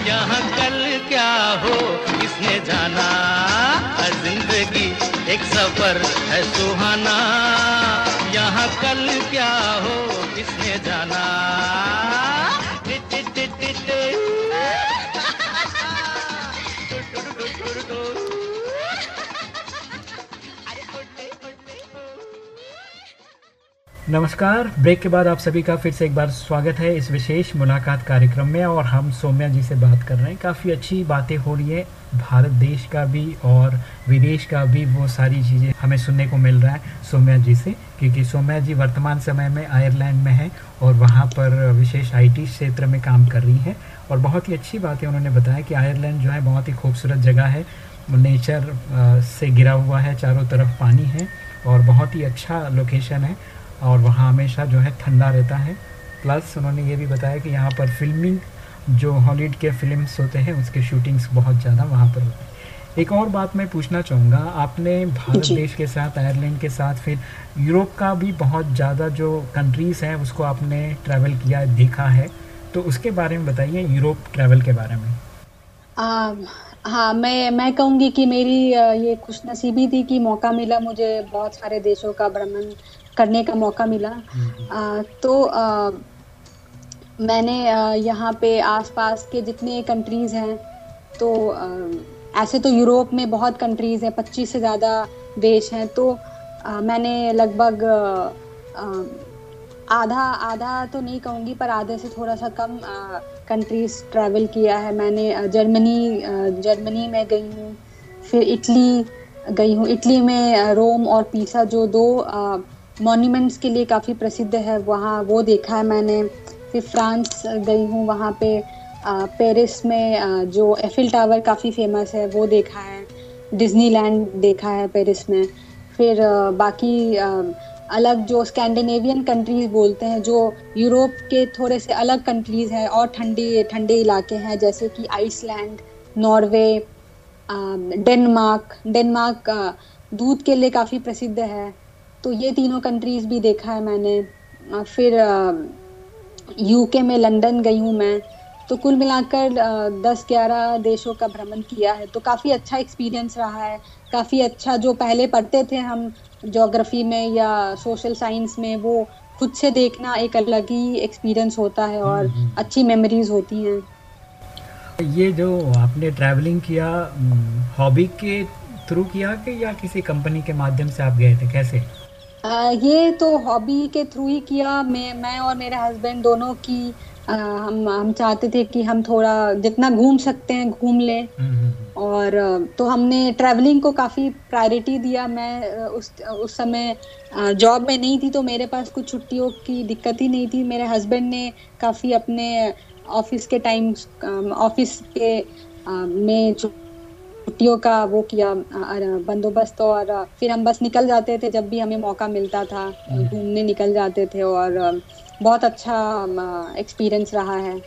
Speaker 4: यहाँ कल क्या हो, किसने जाना? ज़िंदगी एक सफ़र, है सुहाना। यहाँ कल क्या हो, किसने जाना?
Speaker 2: नमस्कार। ब्रेक के बाद आप सभी का फिर से एक बार स्वागत है इस विशेष मुलाकात कार्यक्रम में और हम सौम्या जी से बात कर रहे हैं। काफ़ी अच्छी बातें हो रही है। भारत देश का भी और विदेश का भी वो सारी चीज़ें हमें सुनने को मिल रहा है सौम्या जी से, क्योंकि सौम्या जी वर्तमान समय में आयरलैंड में है और वहाँ पर विशेष आईटी क्षेत्र में काम कर रही हैं। और बहुत ही अच्छी बातें उन्होंने बताया कि आयरलैंड जो है बहुत ही खूबसूरत जगह है। नेचर से गिरा हुआ है, चारों तरफ़ पानी है और बहुत ही अच्छा लोकेशन है। और वहाँ हमेशा जो है ठंडा रहता है। प्लस उन्होंने ये भी बताया कि यहाँ पर फिल्मिंग जो हॉलीवुड के फिल्म्स होते हैं उसके शूटिंग्स बहुत ज़्यादा वहाँ पर होते हैं। एक और बात मैं पूछना चाहूँगा आपने भारत देश के साथ आयरलैंड के साथ फिर यूरोप का भी बहुत ज़्यादा जो कंट्रीज़ हैं उसको आपने ट्रैवल किया देखा है। तो उसके बारे में बताइए यूरोप ट्रैवल के बारे में।
Speaker 3: आ, हाँ मैं मैं कहूँगी कि मेरी ये खुश नसीबी थी कि मौका मिला मुझे बहुत सारे देशों का भ्रमण करने का मौका मिला। हम्म। आ, तो आ, मैंने यहाँ पे आसपास के जितने कंट्रीज़ हैं तो आ, ऐसे तो यूरोप में बहुत कंट्रीज़ हैं पच्चीस से ज़्यादा देश हैं तो आ, मैंने लगभग आधा आधा तो नहीं कहूँगी पर आधे से थोड़ा सा कम कंट्रीज़ ट्रैवल किया है मैंने। जर्मनी जर्मनी में गई हूँ फिर इटली गई हूँ। इटली में रोम और पीसा जो दो मॉन्यूमेंट्स के लिए काफ़ी प्रसिद्ध है, वहाँ वो देखा है मैंने। फिर फ्रांस गई हूँ, वहाँ पे पेरिस में जो एफिल टावर काफ़ी फ़ेमस है, वो देखा है। डिज्नीलैंड देखा है पेरिस में। फिर बाकी अलग जो स्कैंडिनेवियन कंट्रीज़ बोलते हैं, जो यूरोप के थोड़े से अलग कंट्रीज़ हैं और ठंडी, ठंडे इलाके हैं, जैसे कि आइसलैंड, नॉर्वे डेनमार्क। डेनमार्क दूध के लिए काफ़ी प्रसिद्ध है। तो ये तीनों कंट्रीज़ भी देखा है मैंने। फिर यूके में लंदन गई हूँ मैं। तो कुल मिलाकर दस ग्यारह देशों का भ्रमण किया है। तो काफ़ी अच्छा एक्सपीरियंस रहा है। काफ़ी अच्छा जो पहले पढ़ते थे हम जोग्राफी में या सोशल साइंस में वो खुद से देखना एक अलग ही एक्सपीरियंस होता है और हम्म, हम्म। अच्छी मेमोरीज होती हैं।
Speaker 2: ये जो आपने ट्रैवलिंग किया हॉबी के थ्रू किया कि या किसी कंपनी के माध्यम से आप गए थे? कैसे?
Speaker 3: आ, ये तो हॉबी के थ्रू ही किया। मैं मैं और मेरे हस्बैंड दोनों की आ, हम हम चाहते थे कि हम थोड़ा जितना घूम सकते हैं घूम लें। और तो हमने ट्रैवलिंग को काफ़ी प्रायोरिटी दिया। मैं उस उस समय जॉब में नहीं थी तो मेरे पास कुछ छुट्टियों की दिक्कत ही नहीं थी। मेरे हस्बैंड ने काफ़ी अपने ऑफ़िस के टाइम ऑफ़िस के में छुट्टियों का वो किया बंदोबस्त और फिर हम बस निकल जाते थे जब भी हमें मौका मिलता था। हम्म। घूमने निकल जाते थे और बहुत अच्छा एक्सपीरियंस रहा है।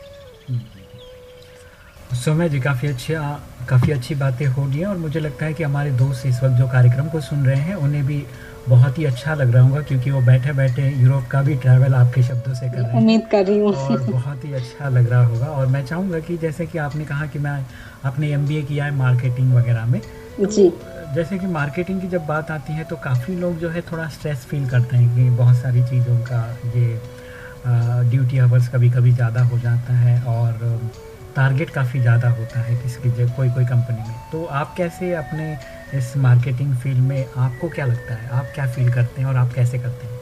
Speaker 2: समय जी काफ़ी अच्छा काफ़ी अच्छी बातें हो रही हैं और मुझे लगता है कि हमारे दोस्त इस वक्त जो कार्यक्रम को सुन रहे हैं उन्हें भी बहुत ही अच्छा लग रहा होगा क्योंकि वो बैठे बैठे यूरोप का भी ट्रैवल आपके शब्दों से कर रहे हैं।
Speaker 3: उम्मीद कर रही हूँ।
Speaker 2: और बहुत ही अच्छा लग रहा होगा। और मैं चाहूँगा कि जैसे कि आपने कहा कि मैं आपने एम किया है मार्केटिंग वगैरह में
Speaker 3: तो जी।
Speaker 2: जैसे कि मार्केटिंग की जब बात आती है तो काफ़ी लोग जो है थोड़ा स्ट्रेस फील करते हैं कि बहुत सारी चीज़ों का ये ड्यूटी आवर्स कभी कभी ज़्यादा हो जाता है और टारगेट काफ़ी ज़्यादा होता है किसी कोई कोई कंपनी में। तो आप कैसे अपने इस मार्केटिंग फ़ील्ड में आपको क्या लगता है? आप क्या फील करते हैं और आप कैसे करते हैं?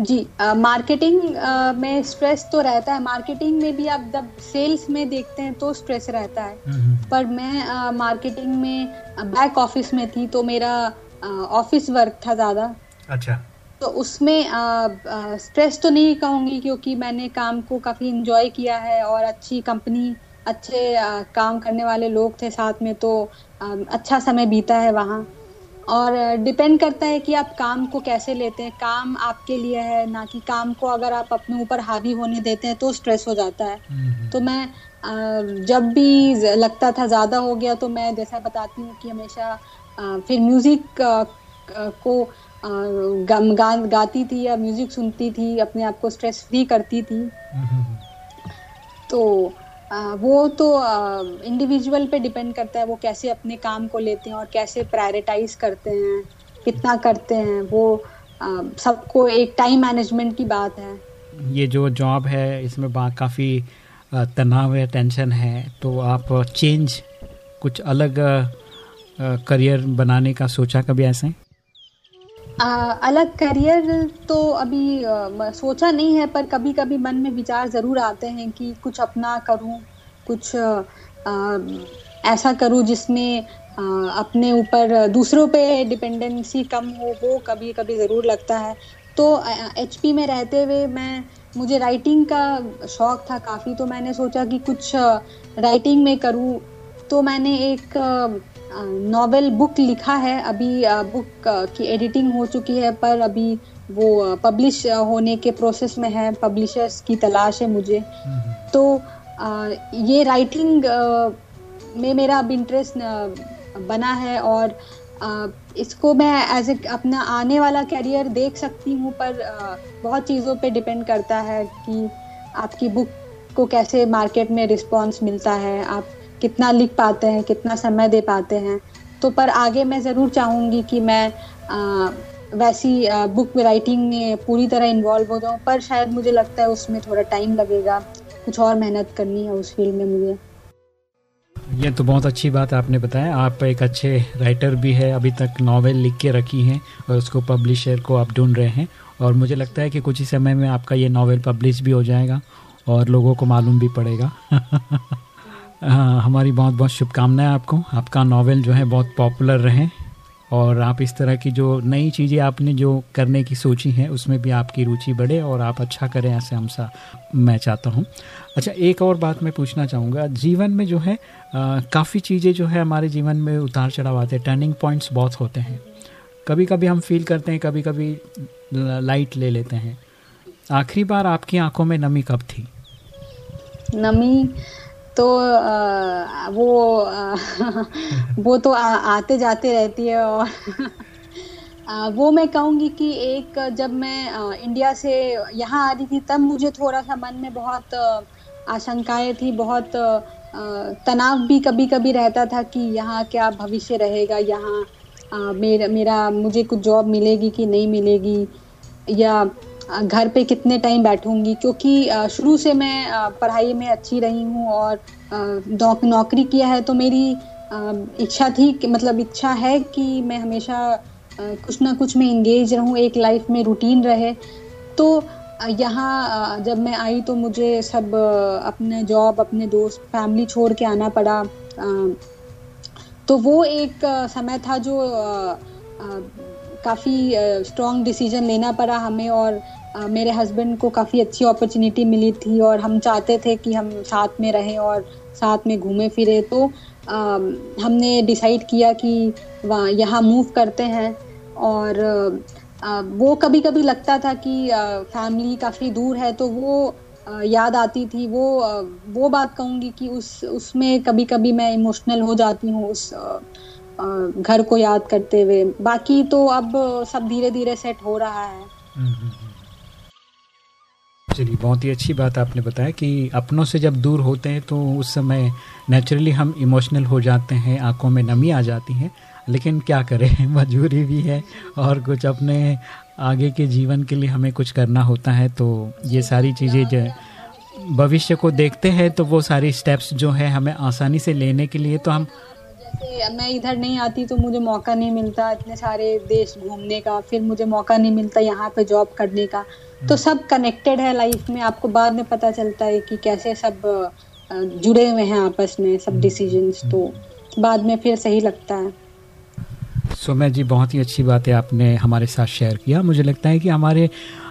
Speaker 3: जी मार्केटिंग uh, uh, में स्ट्रेस तो रहता है। मार्केटिंग में भी आप जब सेल्स में देखते हैं तो स्ट्रेस रहता है। हम्म, हम्म। पर मैं मार्केटिंग uh, में बैक ऑफ़िस में थी तो मेरा ऑफ़िस वर्क था ज़्यादा।
Speaker 2: अच्छा।
Speaker 3: तो उसमें स्ट्रेस तो नहीं कहूँगी क्योंकि मैंने काम को काफ़ी इंजॉय किया है और अच्छी कंपनी अच्छे आ, काम करने वाले लोग थे साथ में तो अच्छा समय बीता है वहाँ। और डिपेंड करता है कि आप काम को कैसे लेते हैं। काम आपके लिए है ना कि काम को अगर आप अपने ऊपर हावी होने देते हैं तो स्ट्रेस हो जाता है। तो मैं जब भी लगता था ज़्यादा हो गया तो मैं जैसा बताती हूँ कि हमेशा फिर म्यूज़िक को गम गा, गाती थी या म्यूज़िक सुनती थी अपने आप को स्ट्रेस फ्री करती थी। तो वो तो इंडिविजुअल पे डिपेंड करता है, वो कैसे अपने काम को लेते हैं और कैसे प्रायोरिटाइज करते हैं, कितना करते हैं, वो सबको एक टाइम मैनेजमेंट की बात है।
Speaker 2: ये जो जॉब है, इसमें काफ़ी तनाव है टेंशन है तो आप चेंज कुछ अलग करियर बनाने का सोचा कभी ऐसे?
Speaker 3: आ, अलग करियर तो अभी आ, सोचा नहीं है पर कभी कभी मन में विचार ज़रूर आते हैं कि कुछ अपना करूँ कुछ आ, ऐसा करूँ जिसमें आ, अपने ऊपर दूसरों पे डिपेंडेंसी कम हो वो कभी कभी ज़रूर लगता है। तो एचपी में रहते हुए मैं मुझे राइटिंग का शौक़ था काफ़ी तो मैंने सोचा कि कुछ राइटिंग में करूँ तो मैंने एक नॉवेल बुक लिखा है। अभी बुक की एडिटिंग हो चुकी है पर अभी वो पब्लिश होने के प्रोसेस में है। पब्लिशर्स की तलाश है मुझे। तो ये राइटिंग में मेरा अब इंटरेस्ट बना है और इसको मैं एज ए अपना आने वाला करियर देख सकती हूँ पर बहुत चीज़ों पे डिपेंड करता है कि आपकी बुक को कैसे मार्केट में रिस्पॉन्स मिलता है। आप कितना लिख पाते हैं कितना समय दे पाते हैं। तो पर आगे मैं ज़रूर चाहूँगी कि मैं आ, वैसी आ, बुक राइटिंग में पूरी तरह इन्वॉल्व हो जाऊँ पर शायद मुझे लगता है उसमें थोड़ा टाइम लगेगा। कुछ और मेहनत करनी है उस फ़ील्ड में मुझे।
Speaker 2: ये तो बहुत अच्छी बात आपने बताया। आप एक अच्छे राइटर भी है अभी तक नावल लिख के रखी हैं और उसको पब्लिशर को आप ढूंढ रहे हैं। और मुझे लगता है कि कुछ ही समय में आपका ये नावल पब्लिश भी हो जाएगा और लोगों को मालूम भी पड़ेगा। हमारी बहुत बहुत शुभकामनाएँ आपको। आपका नावल जो है बहुत पॉपुलर रहे और आप इस तरह की जो नई चीज़ें आपने जो करने की सोची हैं, उसमें भी आपकी रुचि बढ़े और आप अच्छा करें ऐसे हम सा मैं चाहता हूँ। अच्छा एक और बात मैं पूछना चाहूँगा। जीवन में जो है काफ़ी चीज़ें जो है हमारे जीवन में उतार चढ़ाव आते हैं। टर्निंग पॉइंट्स बहुत होते हैं। कभी कभी हम फील करते हैं कभी कभी लाइट ले लेते हैं। आखिरी बार आपकी आँखों में नमी कब थी?
Speaker 3: नमी तो आ, वो आ, वो तो आ, आते जाते रहती है और आ, वो मैं कहूँगी कि एक जब मैं आ, इंडिया से यहाँ आ रही थी तब मुझे थोड़ा सा मन में बहुत आशंकाएँ थी बहुत तनाव भी कभी कभी रहता था कि यहाँ क्या भविष्य रहेगा यहाँ मेरा मेरा मुझे कुछ जॉब मिलेगी कि नहीं मिलेगी या घर पे कितने टाइम बैठूँगी? क्योंकि शुरू से मैं पढ़ाई में अच्छी रही हूँ और नौकरी किया है तो मेरी इच्छा थी कि मतलब इच्छा है कि मैं हमेशा कुछ ना कुछ में इंगेज रहूँ, एक लाइफ में रूटीन रहे। तो यहाँ जब मैं आई तो मुझे सब अपने जॉब अपने दोस्त फैमिली छोड़ के आना पड़ा। तो वो एक समय था जो काफ़ी स्ट्रॉन्ग डिसीज़न लेना पड़ा हमें और मेरे हस्बैंड को काफ़ी अच्छी अपॉर्चुनिटी मिली थी और हम चाहते थे कि हम साथ में रहें और साथ में घूमें फिरे। तो आ, हमने डिसाइड किया कि वहाँ यहाँ मूव करते हैं और आ, वो कभी कभी लगता था कि फैमिली काफ़ी दूर है तो वो याद आती थी। वो वो बात कहूँगी कि उस उसमें कभी कभी मैं इमोशनल हो जाती हूँ उस घर को याद करते हुए। बाकी तो अब सब धीरे धीरे सेट हो रहा है।
Speaker 2: चलिए, बहुत ही अच्छी बात आपने बताया कि अपनों से जब दूर होते हैं तो उस समय नेचुरली हम इमोशनल हो जाते हैं, आँखों में नमी आ जाती है। लेकिन क्या करें, मजबूरी भी है और कुछ अपने आगे के जीवन के लिए हमें कुछ करना होता है तो ये सारी चीज़ें जो भविष्य को देखते हैं तो वो सारी स्टेप्स जो है हमें आसानी से लेने के लिए तो हम
Speaker 3: मैं इधर नहीं आती तो मुझे मौका नहीं मिलता इतने सारे देश घूमने का फिर मुझे मौका नहीं मिलता यहाँ पे जॉब करने का। तो सब कनेक्टेड है लाइफ में। आपको बाद में पता चलता है कि कैसे सब जुड़े हुए हैं आपस में सब डिसीजंस तो बाद में फिर सही लगता है।
Speaker 2: सोम्या जी बहुत ही अच्छी बात है आपने हमारे साथ शेयर किया। मुझे लगता है कि हमारे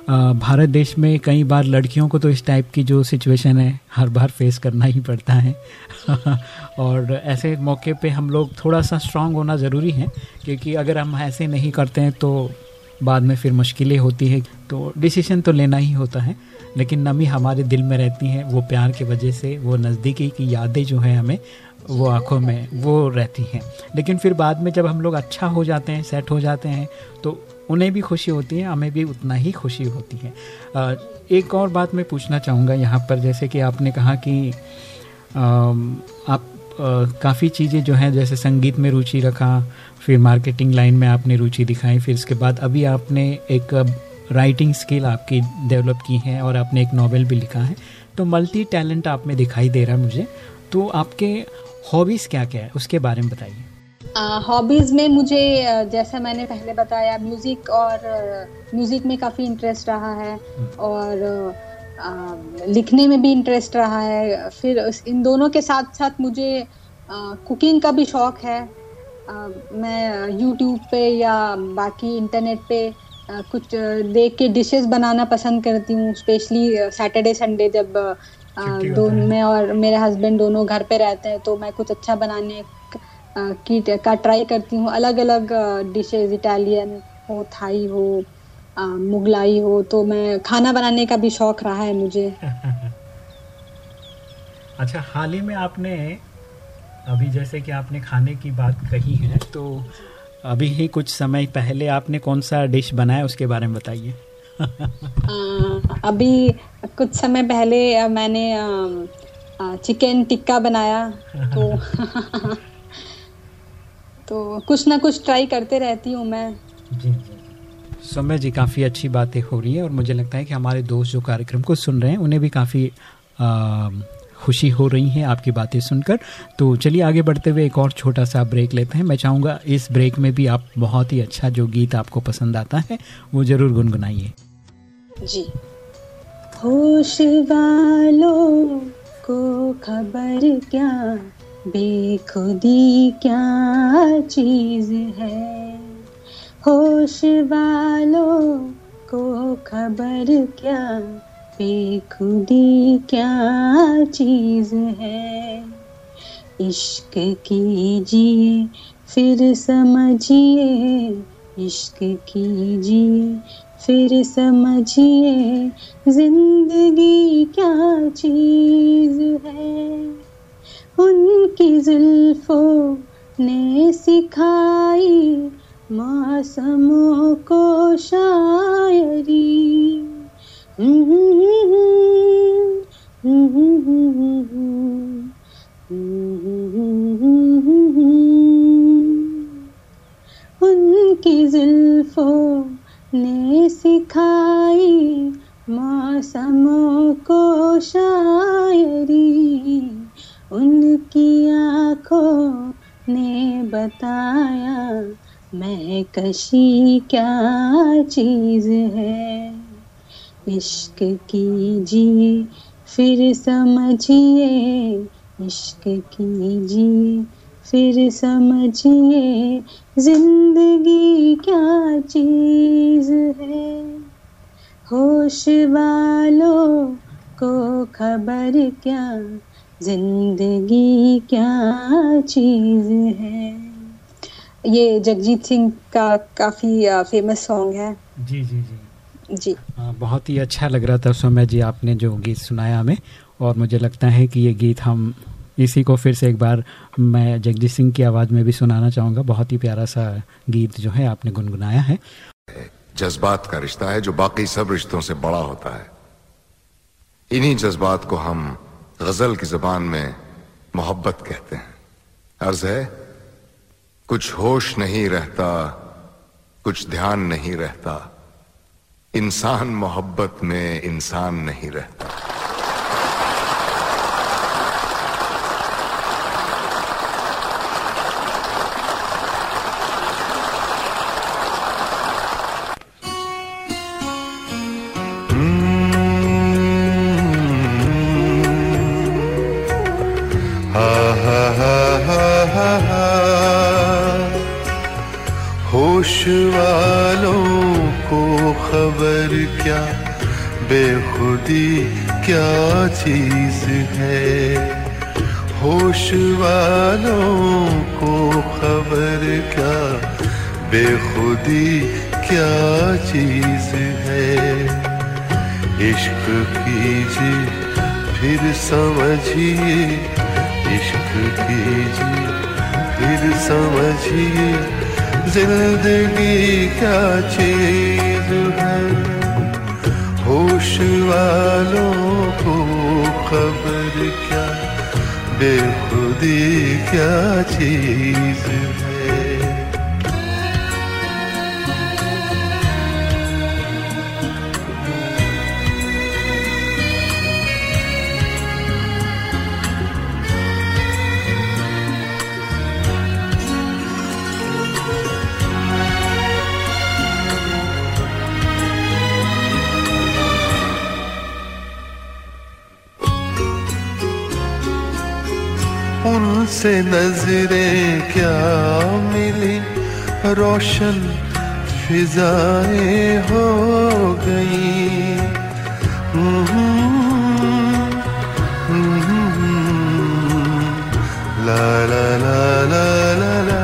Speaker 2: भारत देश में कई बार लड़कियों को तो इस टाइप की जो सिचुएशन है हर बार फेस करना ही पड़ता है। और ऐसे मौके पे हम लोग थोड़ा सा स्ट्रांग होना ज़रूरी है, क्योंकि अगर हम ऐसे नहीं करते हैं तो बाद में फिर मुश्किलें होती है। तो डिसीज़न तो लेना ही होता है, लेकिन नमी हमारे दिल में रहती हैं, वो प्यार की वजह से, वो नज़दीकी की यादें जो हैं हमें, वो आँखों में, वो रहती हैं। लेकिन फिर बाद में जब हम लोग अच्छा हो जाते हैं सेट हो जाते हैं तो उन्हें भी खुशी होती है, हमें भी उतना ही खुशी होती है। एक और बात मैं पूछना चाहूँगा यहाँ पर, जैसे कि आपने कहा कि आप काफ़ी चीज़ें जो हैं जैसे संगीत में रुचि रखा फिर मार्केटिंग लाइन में आपने रुचि दिखाई फिर इसके बाद अभी आपने एक राइटिंग स्किल आपकी डेवलप की है और आपने एक नावल भी लिखा है। तो मल्टी टैलेंट आप में दिखाई दे रहा है मुझे। तो आपके हॉबीज़ क्या क्या है? उसके बारे में बताइए।
Speaker 3: हॉबीज़ में मुझे जैसा मैंने पहले बताया म्यूज़िक और म्यूज़िक में काफ़ी इंटरेस्ट रहा है हम्म। और आ, लिखने में भी इंटरेस्ट रहा है। फिर इन दोनों के साथ साथ मुझे कुकिंग का भी शौक है। आ, मैं यूट्यूब पे या बाकी इंटरनेट पे आ, कुछ देख के डिशेस बनाना पसंद करती हूँ स्पेशली सैटरडे संडे जब दो मैं और मेरे हस्बैंड दोनों घर पे रहते हैं तो मैं कुछ अच्छा बनाने की का ट्राई करती हूँ। अलग अलग डिशेज इटालियन हो थाई हो मुगलाई हो तो मैं खाना बनाने का भी शौक रहा है मुझे।
Speaker 2: अच्छा हाल ही में आपने अभी जैसे कि आपने खाने की बात कही है तो अभी ही कुछ समय पहले आपने कौन सा डिश बनाया उसके बारे में बताइए।
Speaker 3: अभी कुछ समय पहले मैंने चिकन टिक्का बनाया तो तो कुछ ना कुछ ट्राई करते रहती हूँ मैं। जी जी।
Speaker 2: समय जी काफ़ी अच्छी बातें हो रही है और मुझे लगता है कि हमारे दोस्त जो कार्यक्रम को सुन रहे हैं उन्हें भी काफ़ी खुशी हो रही है आपकी बातें सुनकर। तो चलिए आगे बढ़ते हुए एक और छोटा सा ब्रेक लेते हैं। मैं चाहूँगा इस ब्रेक में भी आप बहुत ही अच्छा जो गीत आपको पसंद आता है, वो ज़रूर गुनगुनाइए।
Speaker 3: जी। होश वालों को खबर क्या? बेखुदी क्या चीज़ है? होश वालों को खबर क्या? बेखुदी क्या चीज़ है। इश्क कीजिए, फिर समझिए। इश्क कीजिए, फिर समझिए, ज़िंदगी क्या चीज़ है। उनकी जुल्फों ने सिखाई, मौसमों को शायरी। उनकी जुल्फों ने सिखाई मौसमों को शायरी। उनकी आँखों ने बताया, मैं कशी क्या चीज़ है। इश्क कीजिए, फिर समझिए। इश्क कीजिए, फिर समझिए, ज़िंदगी क्या चीज़ है? होश वालों को खबर क्या? ज़िंदगी क्या चीज़ है? ये जगजीत सिंह का काफ़ी फ़ेमस सॉन्ग है।
Speaker 2: जी जी जी।
Speaker 3: जी।
Speaker 2: आ, बहुत ही अच्छा लग रहा था सौम्या जी आपने जो गीत सुनाया हमें और मुझे लगता है कि ये गीत हम इसी को फिर से एक बार मैं जगजीत सिंह की आवाज़ में भी सुनाना चाहूँगा। बहुत ही प्यारा सा गीत जो है आपने गुनगुनाया है।
Speaker 5: जज्बात का रिश्ता है जो बाकी सब रिश्तों से बड़ा होता है। इन्हीं जज्बात को हम गज़ल की जबान में मोहब्बत कहते हैं। अर्ज़ है कुछ होश नहीं रहता कुछ ध्यान नहीं रहता इंसान मोहब्बत में इंसान नहीं रहता। वालों को खबर क्या? बेखुदी क्या चीज़ है? इश्क कीजिए फिर समझिए। इश्क कीजिए फिर समझिए। ज़िंदगी क्या चीज़ है? होश वालों को खबर क्या? बेखुदी क्या चीज़। है से नज़रें क्या मिली? रोशन फिजाएँ हो गई। ला ला ला ला ला ला।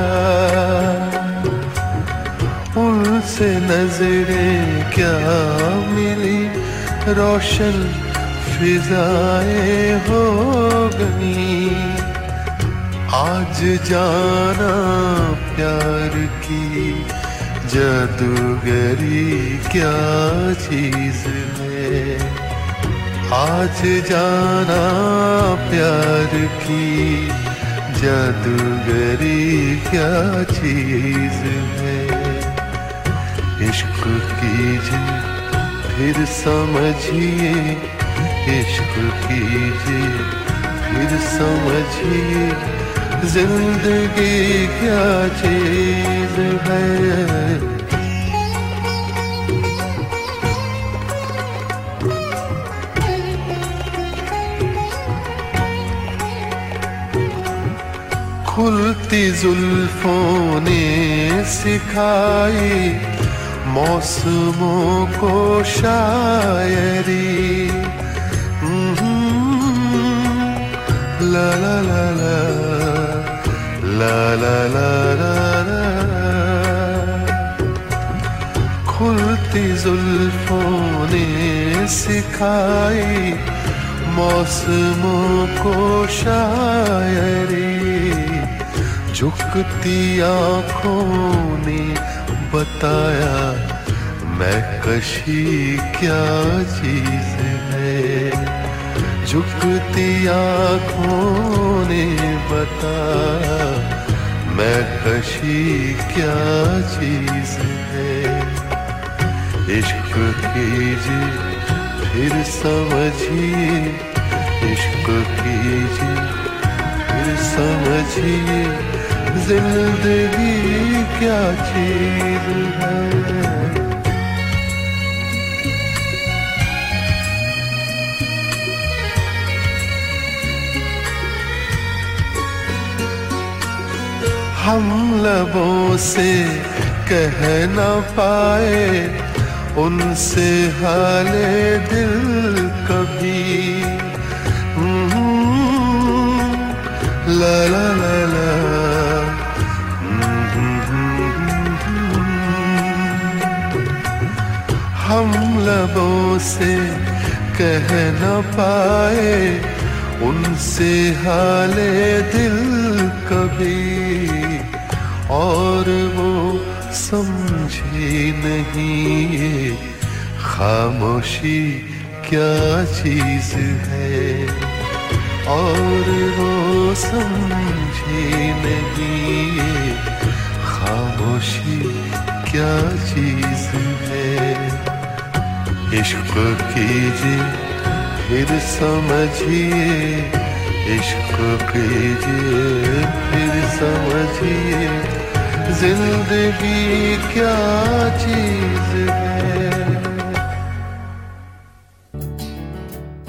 Speaker 5: उनसे नज़रें क्या मिली? रोशन फिजाएँ हो गई। आज जाना प्यार की जादूगरी क्या चीज़ है? आज जाना प्यार की जादूगरी क्या चीज़ है? इश्क कीजिए, फिर समझिए। इश्क कीजिए, फिर समझिए। ज़िंदगी क्या चीज़ है? खुलती जुल्फों ने सिखाई मौसमों को शायरी। ला ला ला ला ला ला ला खुलती जुल्फों ने सिखाई मौसमों को शायरी। झुकती आँखों ने बताया, मैं कशी क्या चीज़ है? झुकती आँखों ने बताया मैं कशी क्या चीज़ है? इश्क कीजिए फिर समझिए इश्क कीजिए फिर समझिए ज़िंदगी क्या चीज़ है? हम लबों से कह न पाए, उनसे हाले दिल कभी। ला ला ला ला। हम लबों से कह न पाए, उनसे हाले दिल कभी। और वो समझे नहीं ये खामोशी क्या चीज़ है। और वो समझे नहीं ये खामोशी क्या चीज़ है। इश्क कीजिए, फिर समझिए इश्क कीजिए फिर समझिए ज़िंदगी क्या चीज़ है।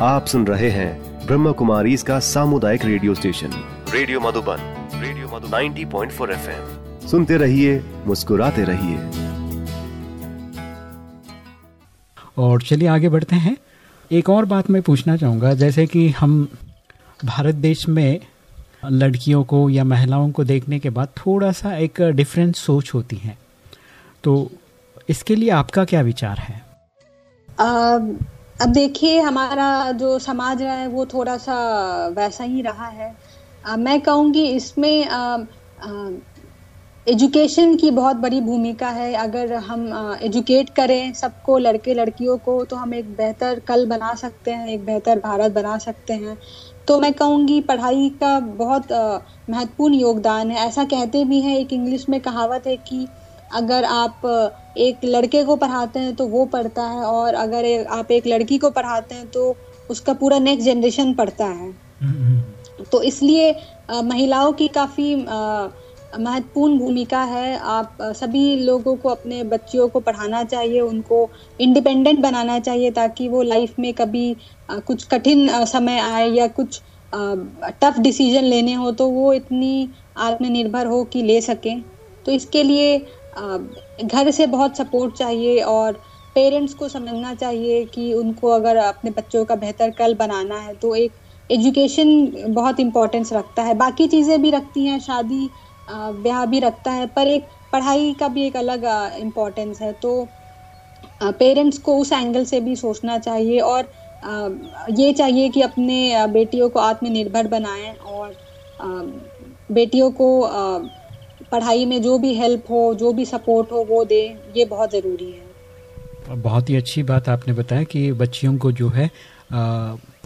Speaker 1: आप सुन रहे हैं ब्रह्म कुमारी इसका सामुदायिक radio station. Radio Madhuban radio Madhu 90.4 FM. सुनते रहिए मुस्कुराते रहिए।
Speaker 2: और चलिए आगे बढ़ते हैं। एक और बात मैं पूछना चाहूँगा जैसे कि हम भारत देश में लड़कियों को या महिलाओं को देखने के बाद थोड़ा सा एक डिफरेंट सोच होती है। तो इसके लिए आपका क्या विचार है?
Speaker 3: अब अब देखिए हमारा जो समाज रहा है वो थोड़ा सा वैसा ही रहा है। आ, मैं कहूँगी इसमें एजुकेशन की बहुत बड़ी भूमिका है। अगर हम एजुकेट करें सबको लड़के लड़कियों को तो हम एक बेहतर कल बना सकते हैं एक बेहतर भारत बना सकते हैं। तो मैं कहूँगी पढ़ाई का बहुत महत्वपूर्ण योगदान है। ऐसा कहते भी हैं एक इंग्लिश में कहावत है कि अगर आप एक लड़के को पढ़ाते हैं तो वो पढ़ता है और अगर आप एक लड़की को पढ़ाते हैं तो उसका पूरा नेक्स्ट जनरेशन पढ़ता है। तो इसलिए महिलाओं की काफ़ी महत्वपूर्ण भूमिका है। आप सभी लोगों को अपने बच्चियों को पढ़ाना चाहिए, उनको इंडिपेंडेंट बनाना चाहिए ताकि वो लाइफ में कभी कुछ कठिन समय आए या कुछ टफ डिसीज़न लेने हो तो वो इतनी आत्मनिर्भर हो कि ले सकें। तो इसके लिए घर से बहुत सपोर्ट चाहिए और पेरेंट्स को समझना चाहिए कि उनको अगर अपने बच्चों का बेहतर कल बनाना है तो एक एजुकेशन बहुत इम्पोर्टेंस रखता है। बाकी चीज़ें भी रखती हैं, शादी ब्याह भी रखता है, पर एक पढ़ाई का भी एक अलग इम्पोर्टेंस है। तो पेरेंट्स को उस एंगल से भी सोचना चाहिए और ये चाहिए कि अपने बेटियों को आत्मनिर्भर बनाएँ और बेटियों को पढ़ाई में जो भी हेल्प हो, जो भी सपोर्ट हो, वो दें, ये बहुत ज़रूरी है।
Speaker 2: बहुत ही अच्छी बात आपने बताया कि बच्चियों को जो है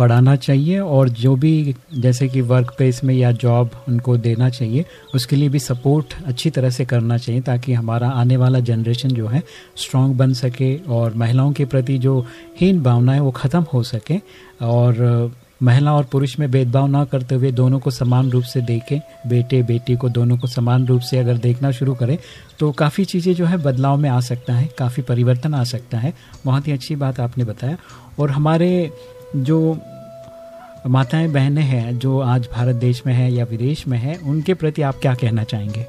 Speaker 2: पढ़ाना चाहिए और जो भी, जैसे कि वर्क प्लेस में या जॉब उनको देना चाहिए, उसके लिए भी सपोर्ट अच्छी तरह से करना चाहिए ताकि हमारा आने वाला जनरेशन जो है स्ट्रांग बन सके और महिलाओं के प्रति जो हीन भावना है वो ख़त्म हो सके और महिला और पुरुष में भेदभाव ना करते हुए दोनों को समान रूप से देखें, बेटे, बेटी को दोनों को समान रूप से अगर देखना शुरू करें तो काफ़ी चीज़ें जो है बदलाव में आ सकता है, काफ़ी परिवर्तन आ सकता है। बहुत ही अच्छी बात आपने बताया और हमारे जो माताएँ बहनें हैं जो आज भारत देश में हैं या विदेश में हैं उनके प्रति आप क्या कहना चाहेंगे?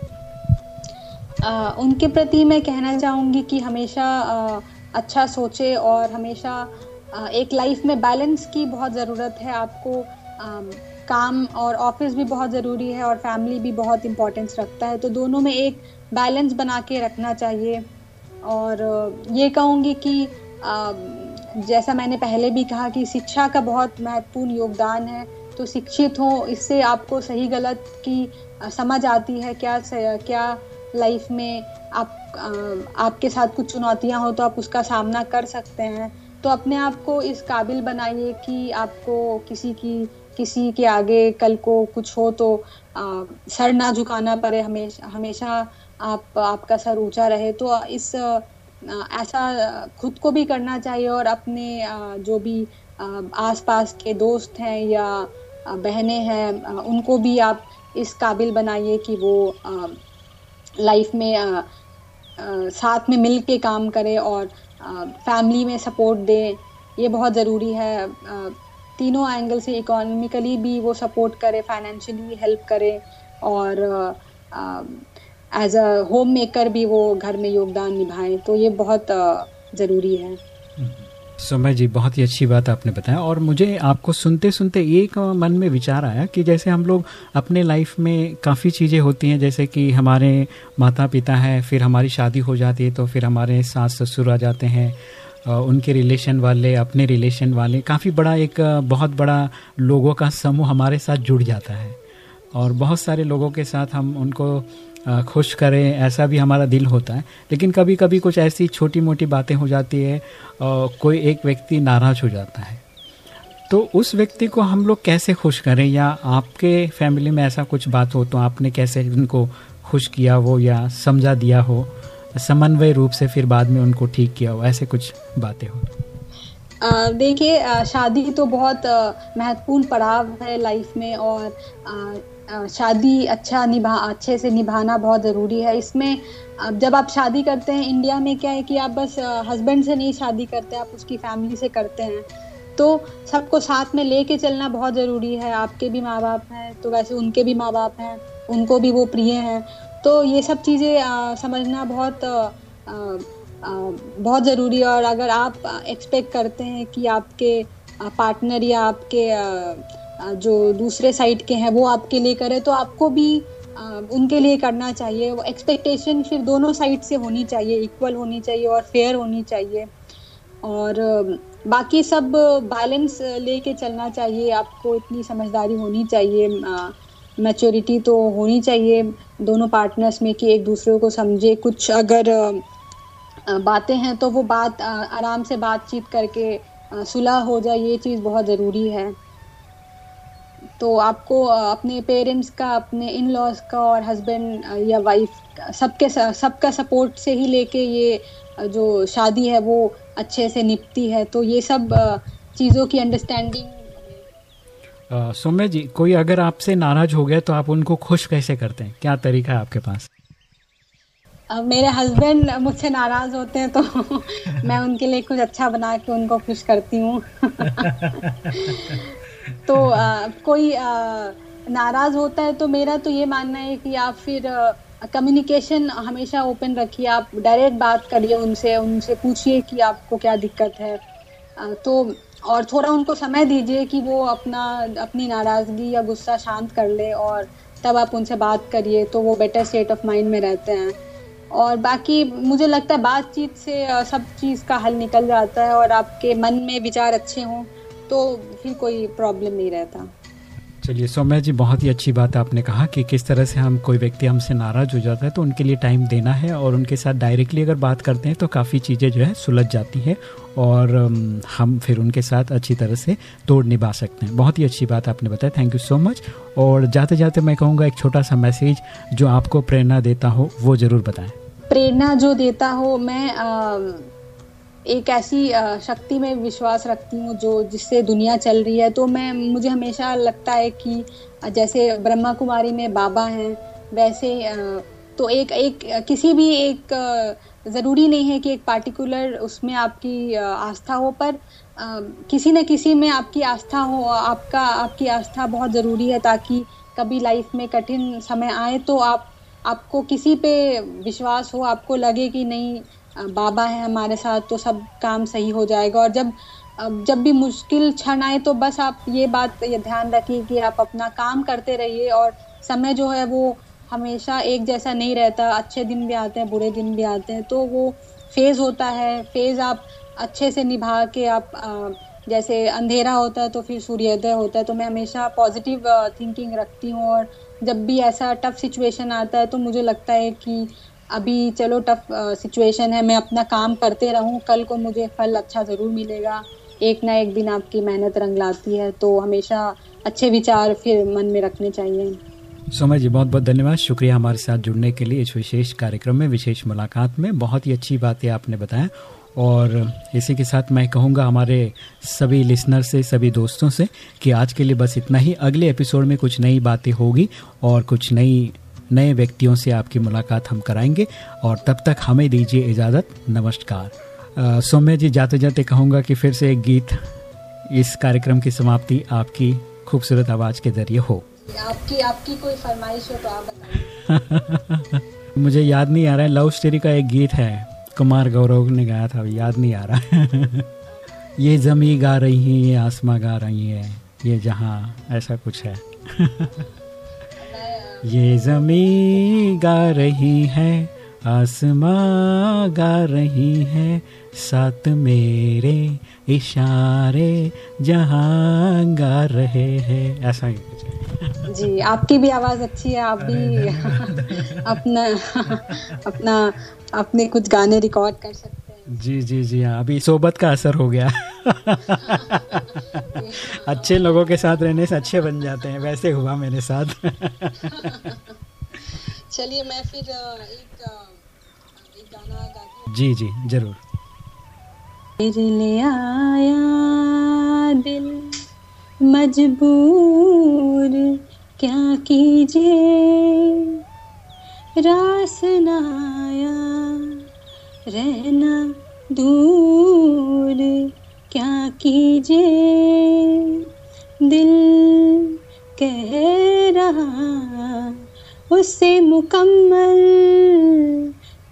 Speaker 3: आ, उनके प्रति मैं कहना चाहूँगी कि हमेशा आ, अच्छा सोचे और हमेशा आ, एक लाइफ में बैलेंस की बहुत ज़रूरत है आपको। आ, काम और ऑफ़िस भी बहुत ज़रूरी है और फैमिली भी बहुत इम्पोर्टेंस रखता है। तो दोनों में एक बैलेंस बना के रखना चाहिए। और ये कहूँगी कि जैसा मैंने पहले भी कहा कि शिक्षा का बहुत महत्वपूर्ण योगदान है तो शिक्षित हो इससे आपको सही गलत की समझ आती है क्या क्या लाइफ में आप आपके साथ कुछ चुनौतियाँ हो तो आप उसका सामना कर सकते हैं। तो अपने आप को इस काबिल बनाइए कि आपको किसी की किसी के आगे कल को कुछ हो तो आ, सर ना झुकाना पड़े हमेशा हमेशा आप आपका सर ऊँचा रहे। तो इस ऐसा खुद को भी करना चाहिए और अपने जो भी आसपास के दोस्त हैं या बहनें हैं उनको भी आप इस काबिल बनाइए कि वो लाइफ में साथ में मिल के काम करें और फैमिली में सपोर्ट दें। ये बहुत ज़रूरी है। तीनों एंगल से इकोनॉमिकली भी वो सपोर्ट करे, फाइनेंशियली हेल्प करे और एज अ होम मेकर भी वो घर में योगदान निभाएँ तो ये बहुत ज़रूरी है।
Speaker 2: समय जी, बहुत ही अच्छी बात आपने बताया, और मुझे आपको सुनते सुनते एक मन में विचार आया कि जैसे हम लोग अपने लाइफ में काफ़ी चीज़ें होती हैं, जैसे कि हमारे माता पिता हैं, फिर हमारी शादी हो जाती है तो फिर हमारे सास ससुर आ जाते हैं उनके रिलेशन वाले, अपने रिलेशन वाले, काफ़ी बड़ा एक बहुत बड़ा लोगों का समूह हमारे साथ जुड़ जाता है, और बहुत सारे लोगों के साथ हम उनको खुश करें, ऐसा भी हमारा दिल होता है। लेकिन कभी कभी कुछ ऐसी छोटी मोटी बातें हो जाती है कोई एक व्यक्ति नाराज़ हो जाता है। तो उस व्यक्ति को हम लोग कैसे खुश करें? या आपके फैमिली में ऐसा कुछ बात हो तो आपने कैसे उनको खुश किया हो या समझा दिया हो? समन्वय रूप से फिर बाद में उनको ठीक किया हो, ऐसे कुछ बातें हो।
Speaker 3: देखिए शादी तो बहुत महत्वपूर्ण पड़ाव है लाइफ में और शादी अच्छा निभा अच्छे से निभाना बहुत ज़रूरी है। इसमें जब आप शादी करते हैं इंडिया में क्या है कि आप बस हस्बैंड से नहीं शादी करते आप उसकी फैमिली से करते हैं। तो सबको साथ में लेके चलना बहुत ज़रूरी है। आपके भी माँ बाप हैं तो वैसे उनके भी माँ बाप हैं उनको भी वो प्रिय हैं। तो ये सब चीज़ें समझना बहुत आ, आ, बहुत ज़रूरी है। और अगर आप एक्सपेक्ट करते हैं कि आपके पार्टनर या आपके आ, जो दूसरे साइड के हैं, वो आपके लिए करे तो आपको भी उनके लिए करना चाहिए। वो एक्सपेक्टेशन फिर दोनों साइड से होनी चाहिए इक्वल होनी चाहिए और फेयर होनी चाहिए। और बाकी सब बैलेंस लेके चलना चाहिए। आपको इतनी समझदारी होनी चाहिए मैच्योरिटी तो होनी चाहिए दोनों पार्टनर्स में कि एक दूसरे को समझे। कुछ अगर बातें हैं तो वो बात आराम से बातचीत करके सुलह हो जाए, ये चीज़ बहुत ज़रूरी है। तो आपको अपने पेरेंट्स का अपने इन लॉज का और हस्बैंड या वाइफ सबके सबका सपोर्ट से ही लेके ये जो शादी है वो अच्छे से निपटी है। तो ये सब चीज़ों की अंडरस्टैंडिंग
Speaker 2: सौम्या जी कोई अगर आपसे नाराज़ हो गया तो आप उनको खुश कैसे करते हैं? क्या तरीका है आपके पास?
Speaker 3: मेरे हस्बैंड मुझसे नाराज़ होते हैं तो मैं उनके लिए कुछ अच्छा बना के उनको खुश करती हूँ। तो आ, कोई आ, नाराज़ होता है तो मेरा तो ये मानना है कि आप फिर कम्युनिकेशन हमेशा ओपन रखिए। आप डायरेक्ट बात करिए उनसे उनसे पूछिए कि आपको क्या दिक्कत है। आ, तो और थोड़ा उनको समय दीजिए कि वो अपना अपनी नाराज़गी या गुस्सा शांत कर ले और तब आप उनसे बात करिए तो वो बेटर स्टेट ऑफ़ माइंड में रहते हैं। और बाकी मुझे लगता है बातचीत से सब चीज़ का हल निकल जाता है और आपके मन में विचार अच्छे हों। तो फिर कोई प्रॉब्लम नहीं रहता।
Speaker 2: चलिए सौम्या जी बहुत ही अच्छी बात आपने कहा कि किस तरह से हम कोई व्यक्ति हमसे नाराज़ हो जाता है तो उनके लिए टाइम देना है और उनके साथ डायरेक्टली अगर बात करते हैं तो काफ़ी चीज़ें जो है सुलझ जाती हैं और हम फिर उनके साथ अच्छी तरह से तोड़ निभा सकते हैं। बहुत ही अच्छी बात आपने बताया थैंक यू सो मच और जाते जाते मैं कहूँगा एक छोटा सा मैसेज जो आपको प्रेरणा देता हो वो ज़रूर बताएँ।
Speaker 3: प्रेरणा जो देता हो मैं आ, एक ऐसी शक्ति में विश्वास रखती हूँ जो जिससे दुनिया चल रही है। तो मैं, मुझे हमेशा लगता है कि जैसे ब्रह्मा कुमारी में बाबा हैं, वैसे तो एक एक, किसी भी एक ज़रूरी नहीं है कि एक पार्टिकुलर उसमें आपकी आस्था हो, पर किसी न किसी में आपकी आस्था हो, आपका, आपकी आस्था बहुत ज़रूरी है ताकि कभी लाइफ में कठिन समय आए तो आप, आपको किसी पे विश्वास हो, आपको लगे कि नहीं बाबा है हमारे साथ तो सब काम सही हो जाएगा। और जब जब भी मुश्किल क्षण आए तो बस आप ये बात ये ध्यान रखिए कि आप अपना काम करते रहिए और समय जो है वो हमेशा एक जैसा नहीं रहता। अच्छे दिन भी आते हैं, बुरे दिन भी आते हैं तो वो फ़ेज़ होता है। फ़ेज़ आप अच्छे से निभा के आप जैसे अंधेरा होता है तो फिर सूर्योदय होता है। तो मैं हमेशा पॉजिटिव थिंकिंग रखती हूँ और जब भी ऐसा टफ सिचुएशन आता है तो मुझे लगता है कि अभी चलो टफ सिचुएशन है, मैं अपना काम करते रहूँ, कल को मुझे फल अच्छा ज़रूर मिलेगा। एक ना एक दिन आपकी मेहनत रंग लाती है तो हमेशा अच्छे विचार फिर मन में रखने चाहिए।
Speaker 2: सोमा जी, बहुत बहुत धन्यवाद। शुक्रिया हमारे साथ जुड़ने के लिए इस विशेष कार्यक्रम में, विशेष मुलाकात में। बहुत ही अच्छी बातें आपने बताया। और इसी के साथ मैं कहूँगा हमारे सभी लिसनर से, सभी दोस्तों से, कि आज के लिए बस इतना ही। अगले एपिसोड में कुछ नई बातें होगी और कुछ नई नए व्यक्तियों से आपकी मुलाकात हम कराएँगे और तब तक हमें दीजिए इजाज़त। नमस्कार। सौम्य जी जाते जाते कहूँगा कि फिर से एक गीत इस कार्यक्रम की समाप्ति आपकी खूबसूरत आवाज़ के ज़रिए हो।
Speaker 3: आपकी आपकी कोई फरमाइश हो तो आप
Speaker 2: मुझे याद नहीं आ रहा है लव स्टोरी का एक गीत है। कुमार गौरव ने गाया था याद नहीं आ रहा। है ये जमी गा रही है ये आसमां गा रही है ये जहाँ ऐसा कुछ है। ये जमी गा रही है आसमां गा रही है साथ मेरे इशारे जहाँ गा रहे हैं। ऐसा ही कुछ
Speaker 3: जी आपकी भी आवाज़ अच्छी है आप भी अपना अपना अपने कुछ गाने रिकॉर्ड कर सकते हैं।
Speaker 2: जी जी जी हाँ अभी सोबत का असर हो गया। अच्छे लोगों के साथ रहने से अच्छे बन जाते हैं वैसे हुआ मेरे साथ।
Speaker 3: चलिए मैं फिर एक, एक गाना
Speaker 2: जी जी ज़रूर।
Speaker 3: ले आया दिल मजबूर क्या कीजिए? रास नाया रहना दूर, क्या कीजिए? दिल कह रहा उससे मुकम्मल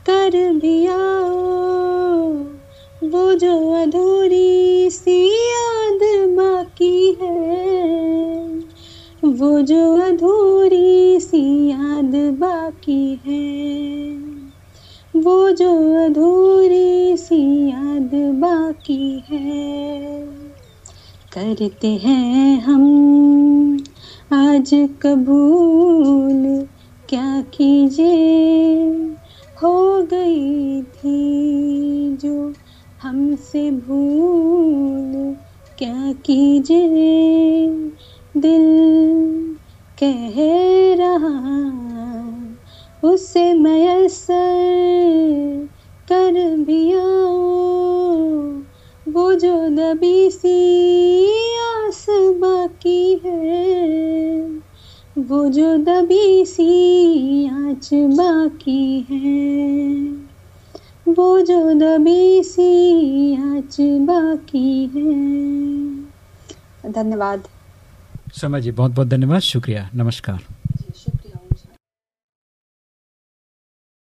Speaker 3: कर भी आओ वो जो अधूरी सी याद बाकी है, वो जो अधूरी सी याद बाकी है। वो जो अधूरी सी याद बाकी है। करते हैं हम आज कबूल, क्या कीजिए? हो गई थी जो हमसे भूल, क्या कीजिए? दिल कह रहा उससे मैसर कर भी वो जो दबी सी आस बाकी है, वो जो दबी सी आँच बाकी है। वो जो दबी सी आँच बाकी है। धन्यवाद।
Speaker 2: समझिए बहुत बहुत धन्यवाद, शुक्रिया, नमस्कार।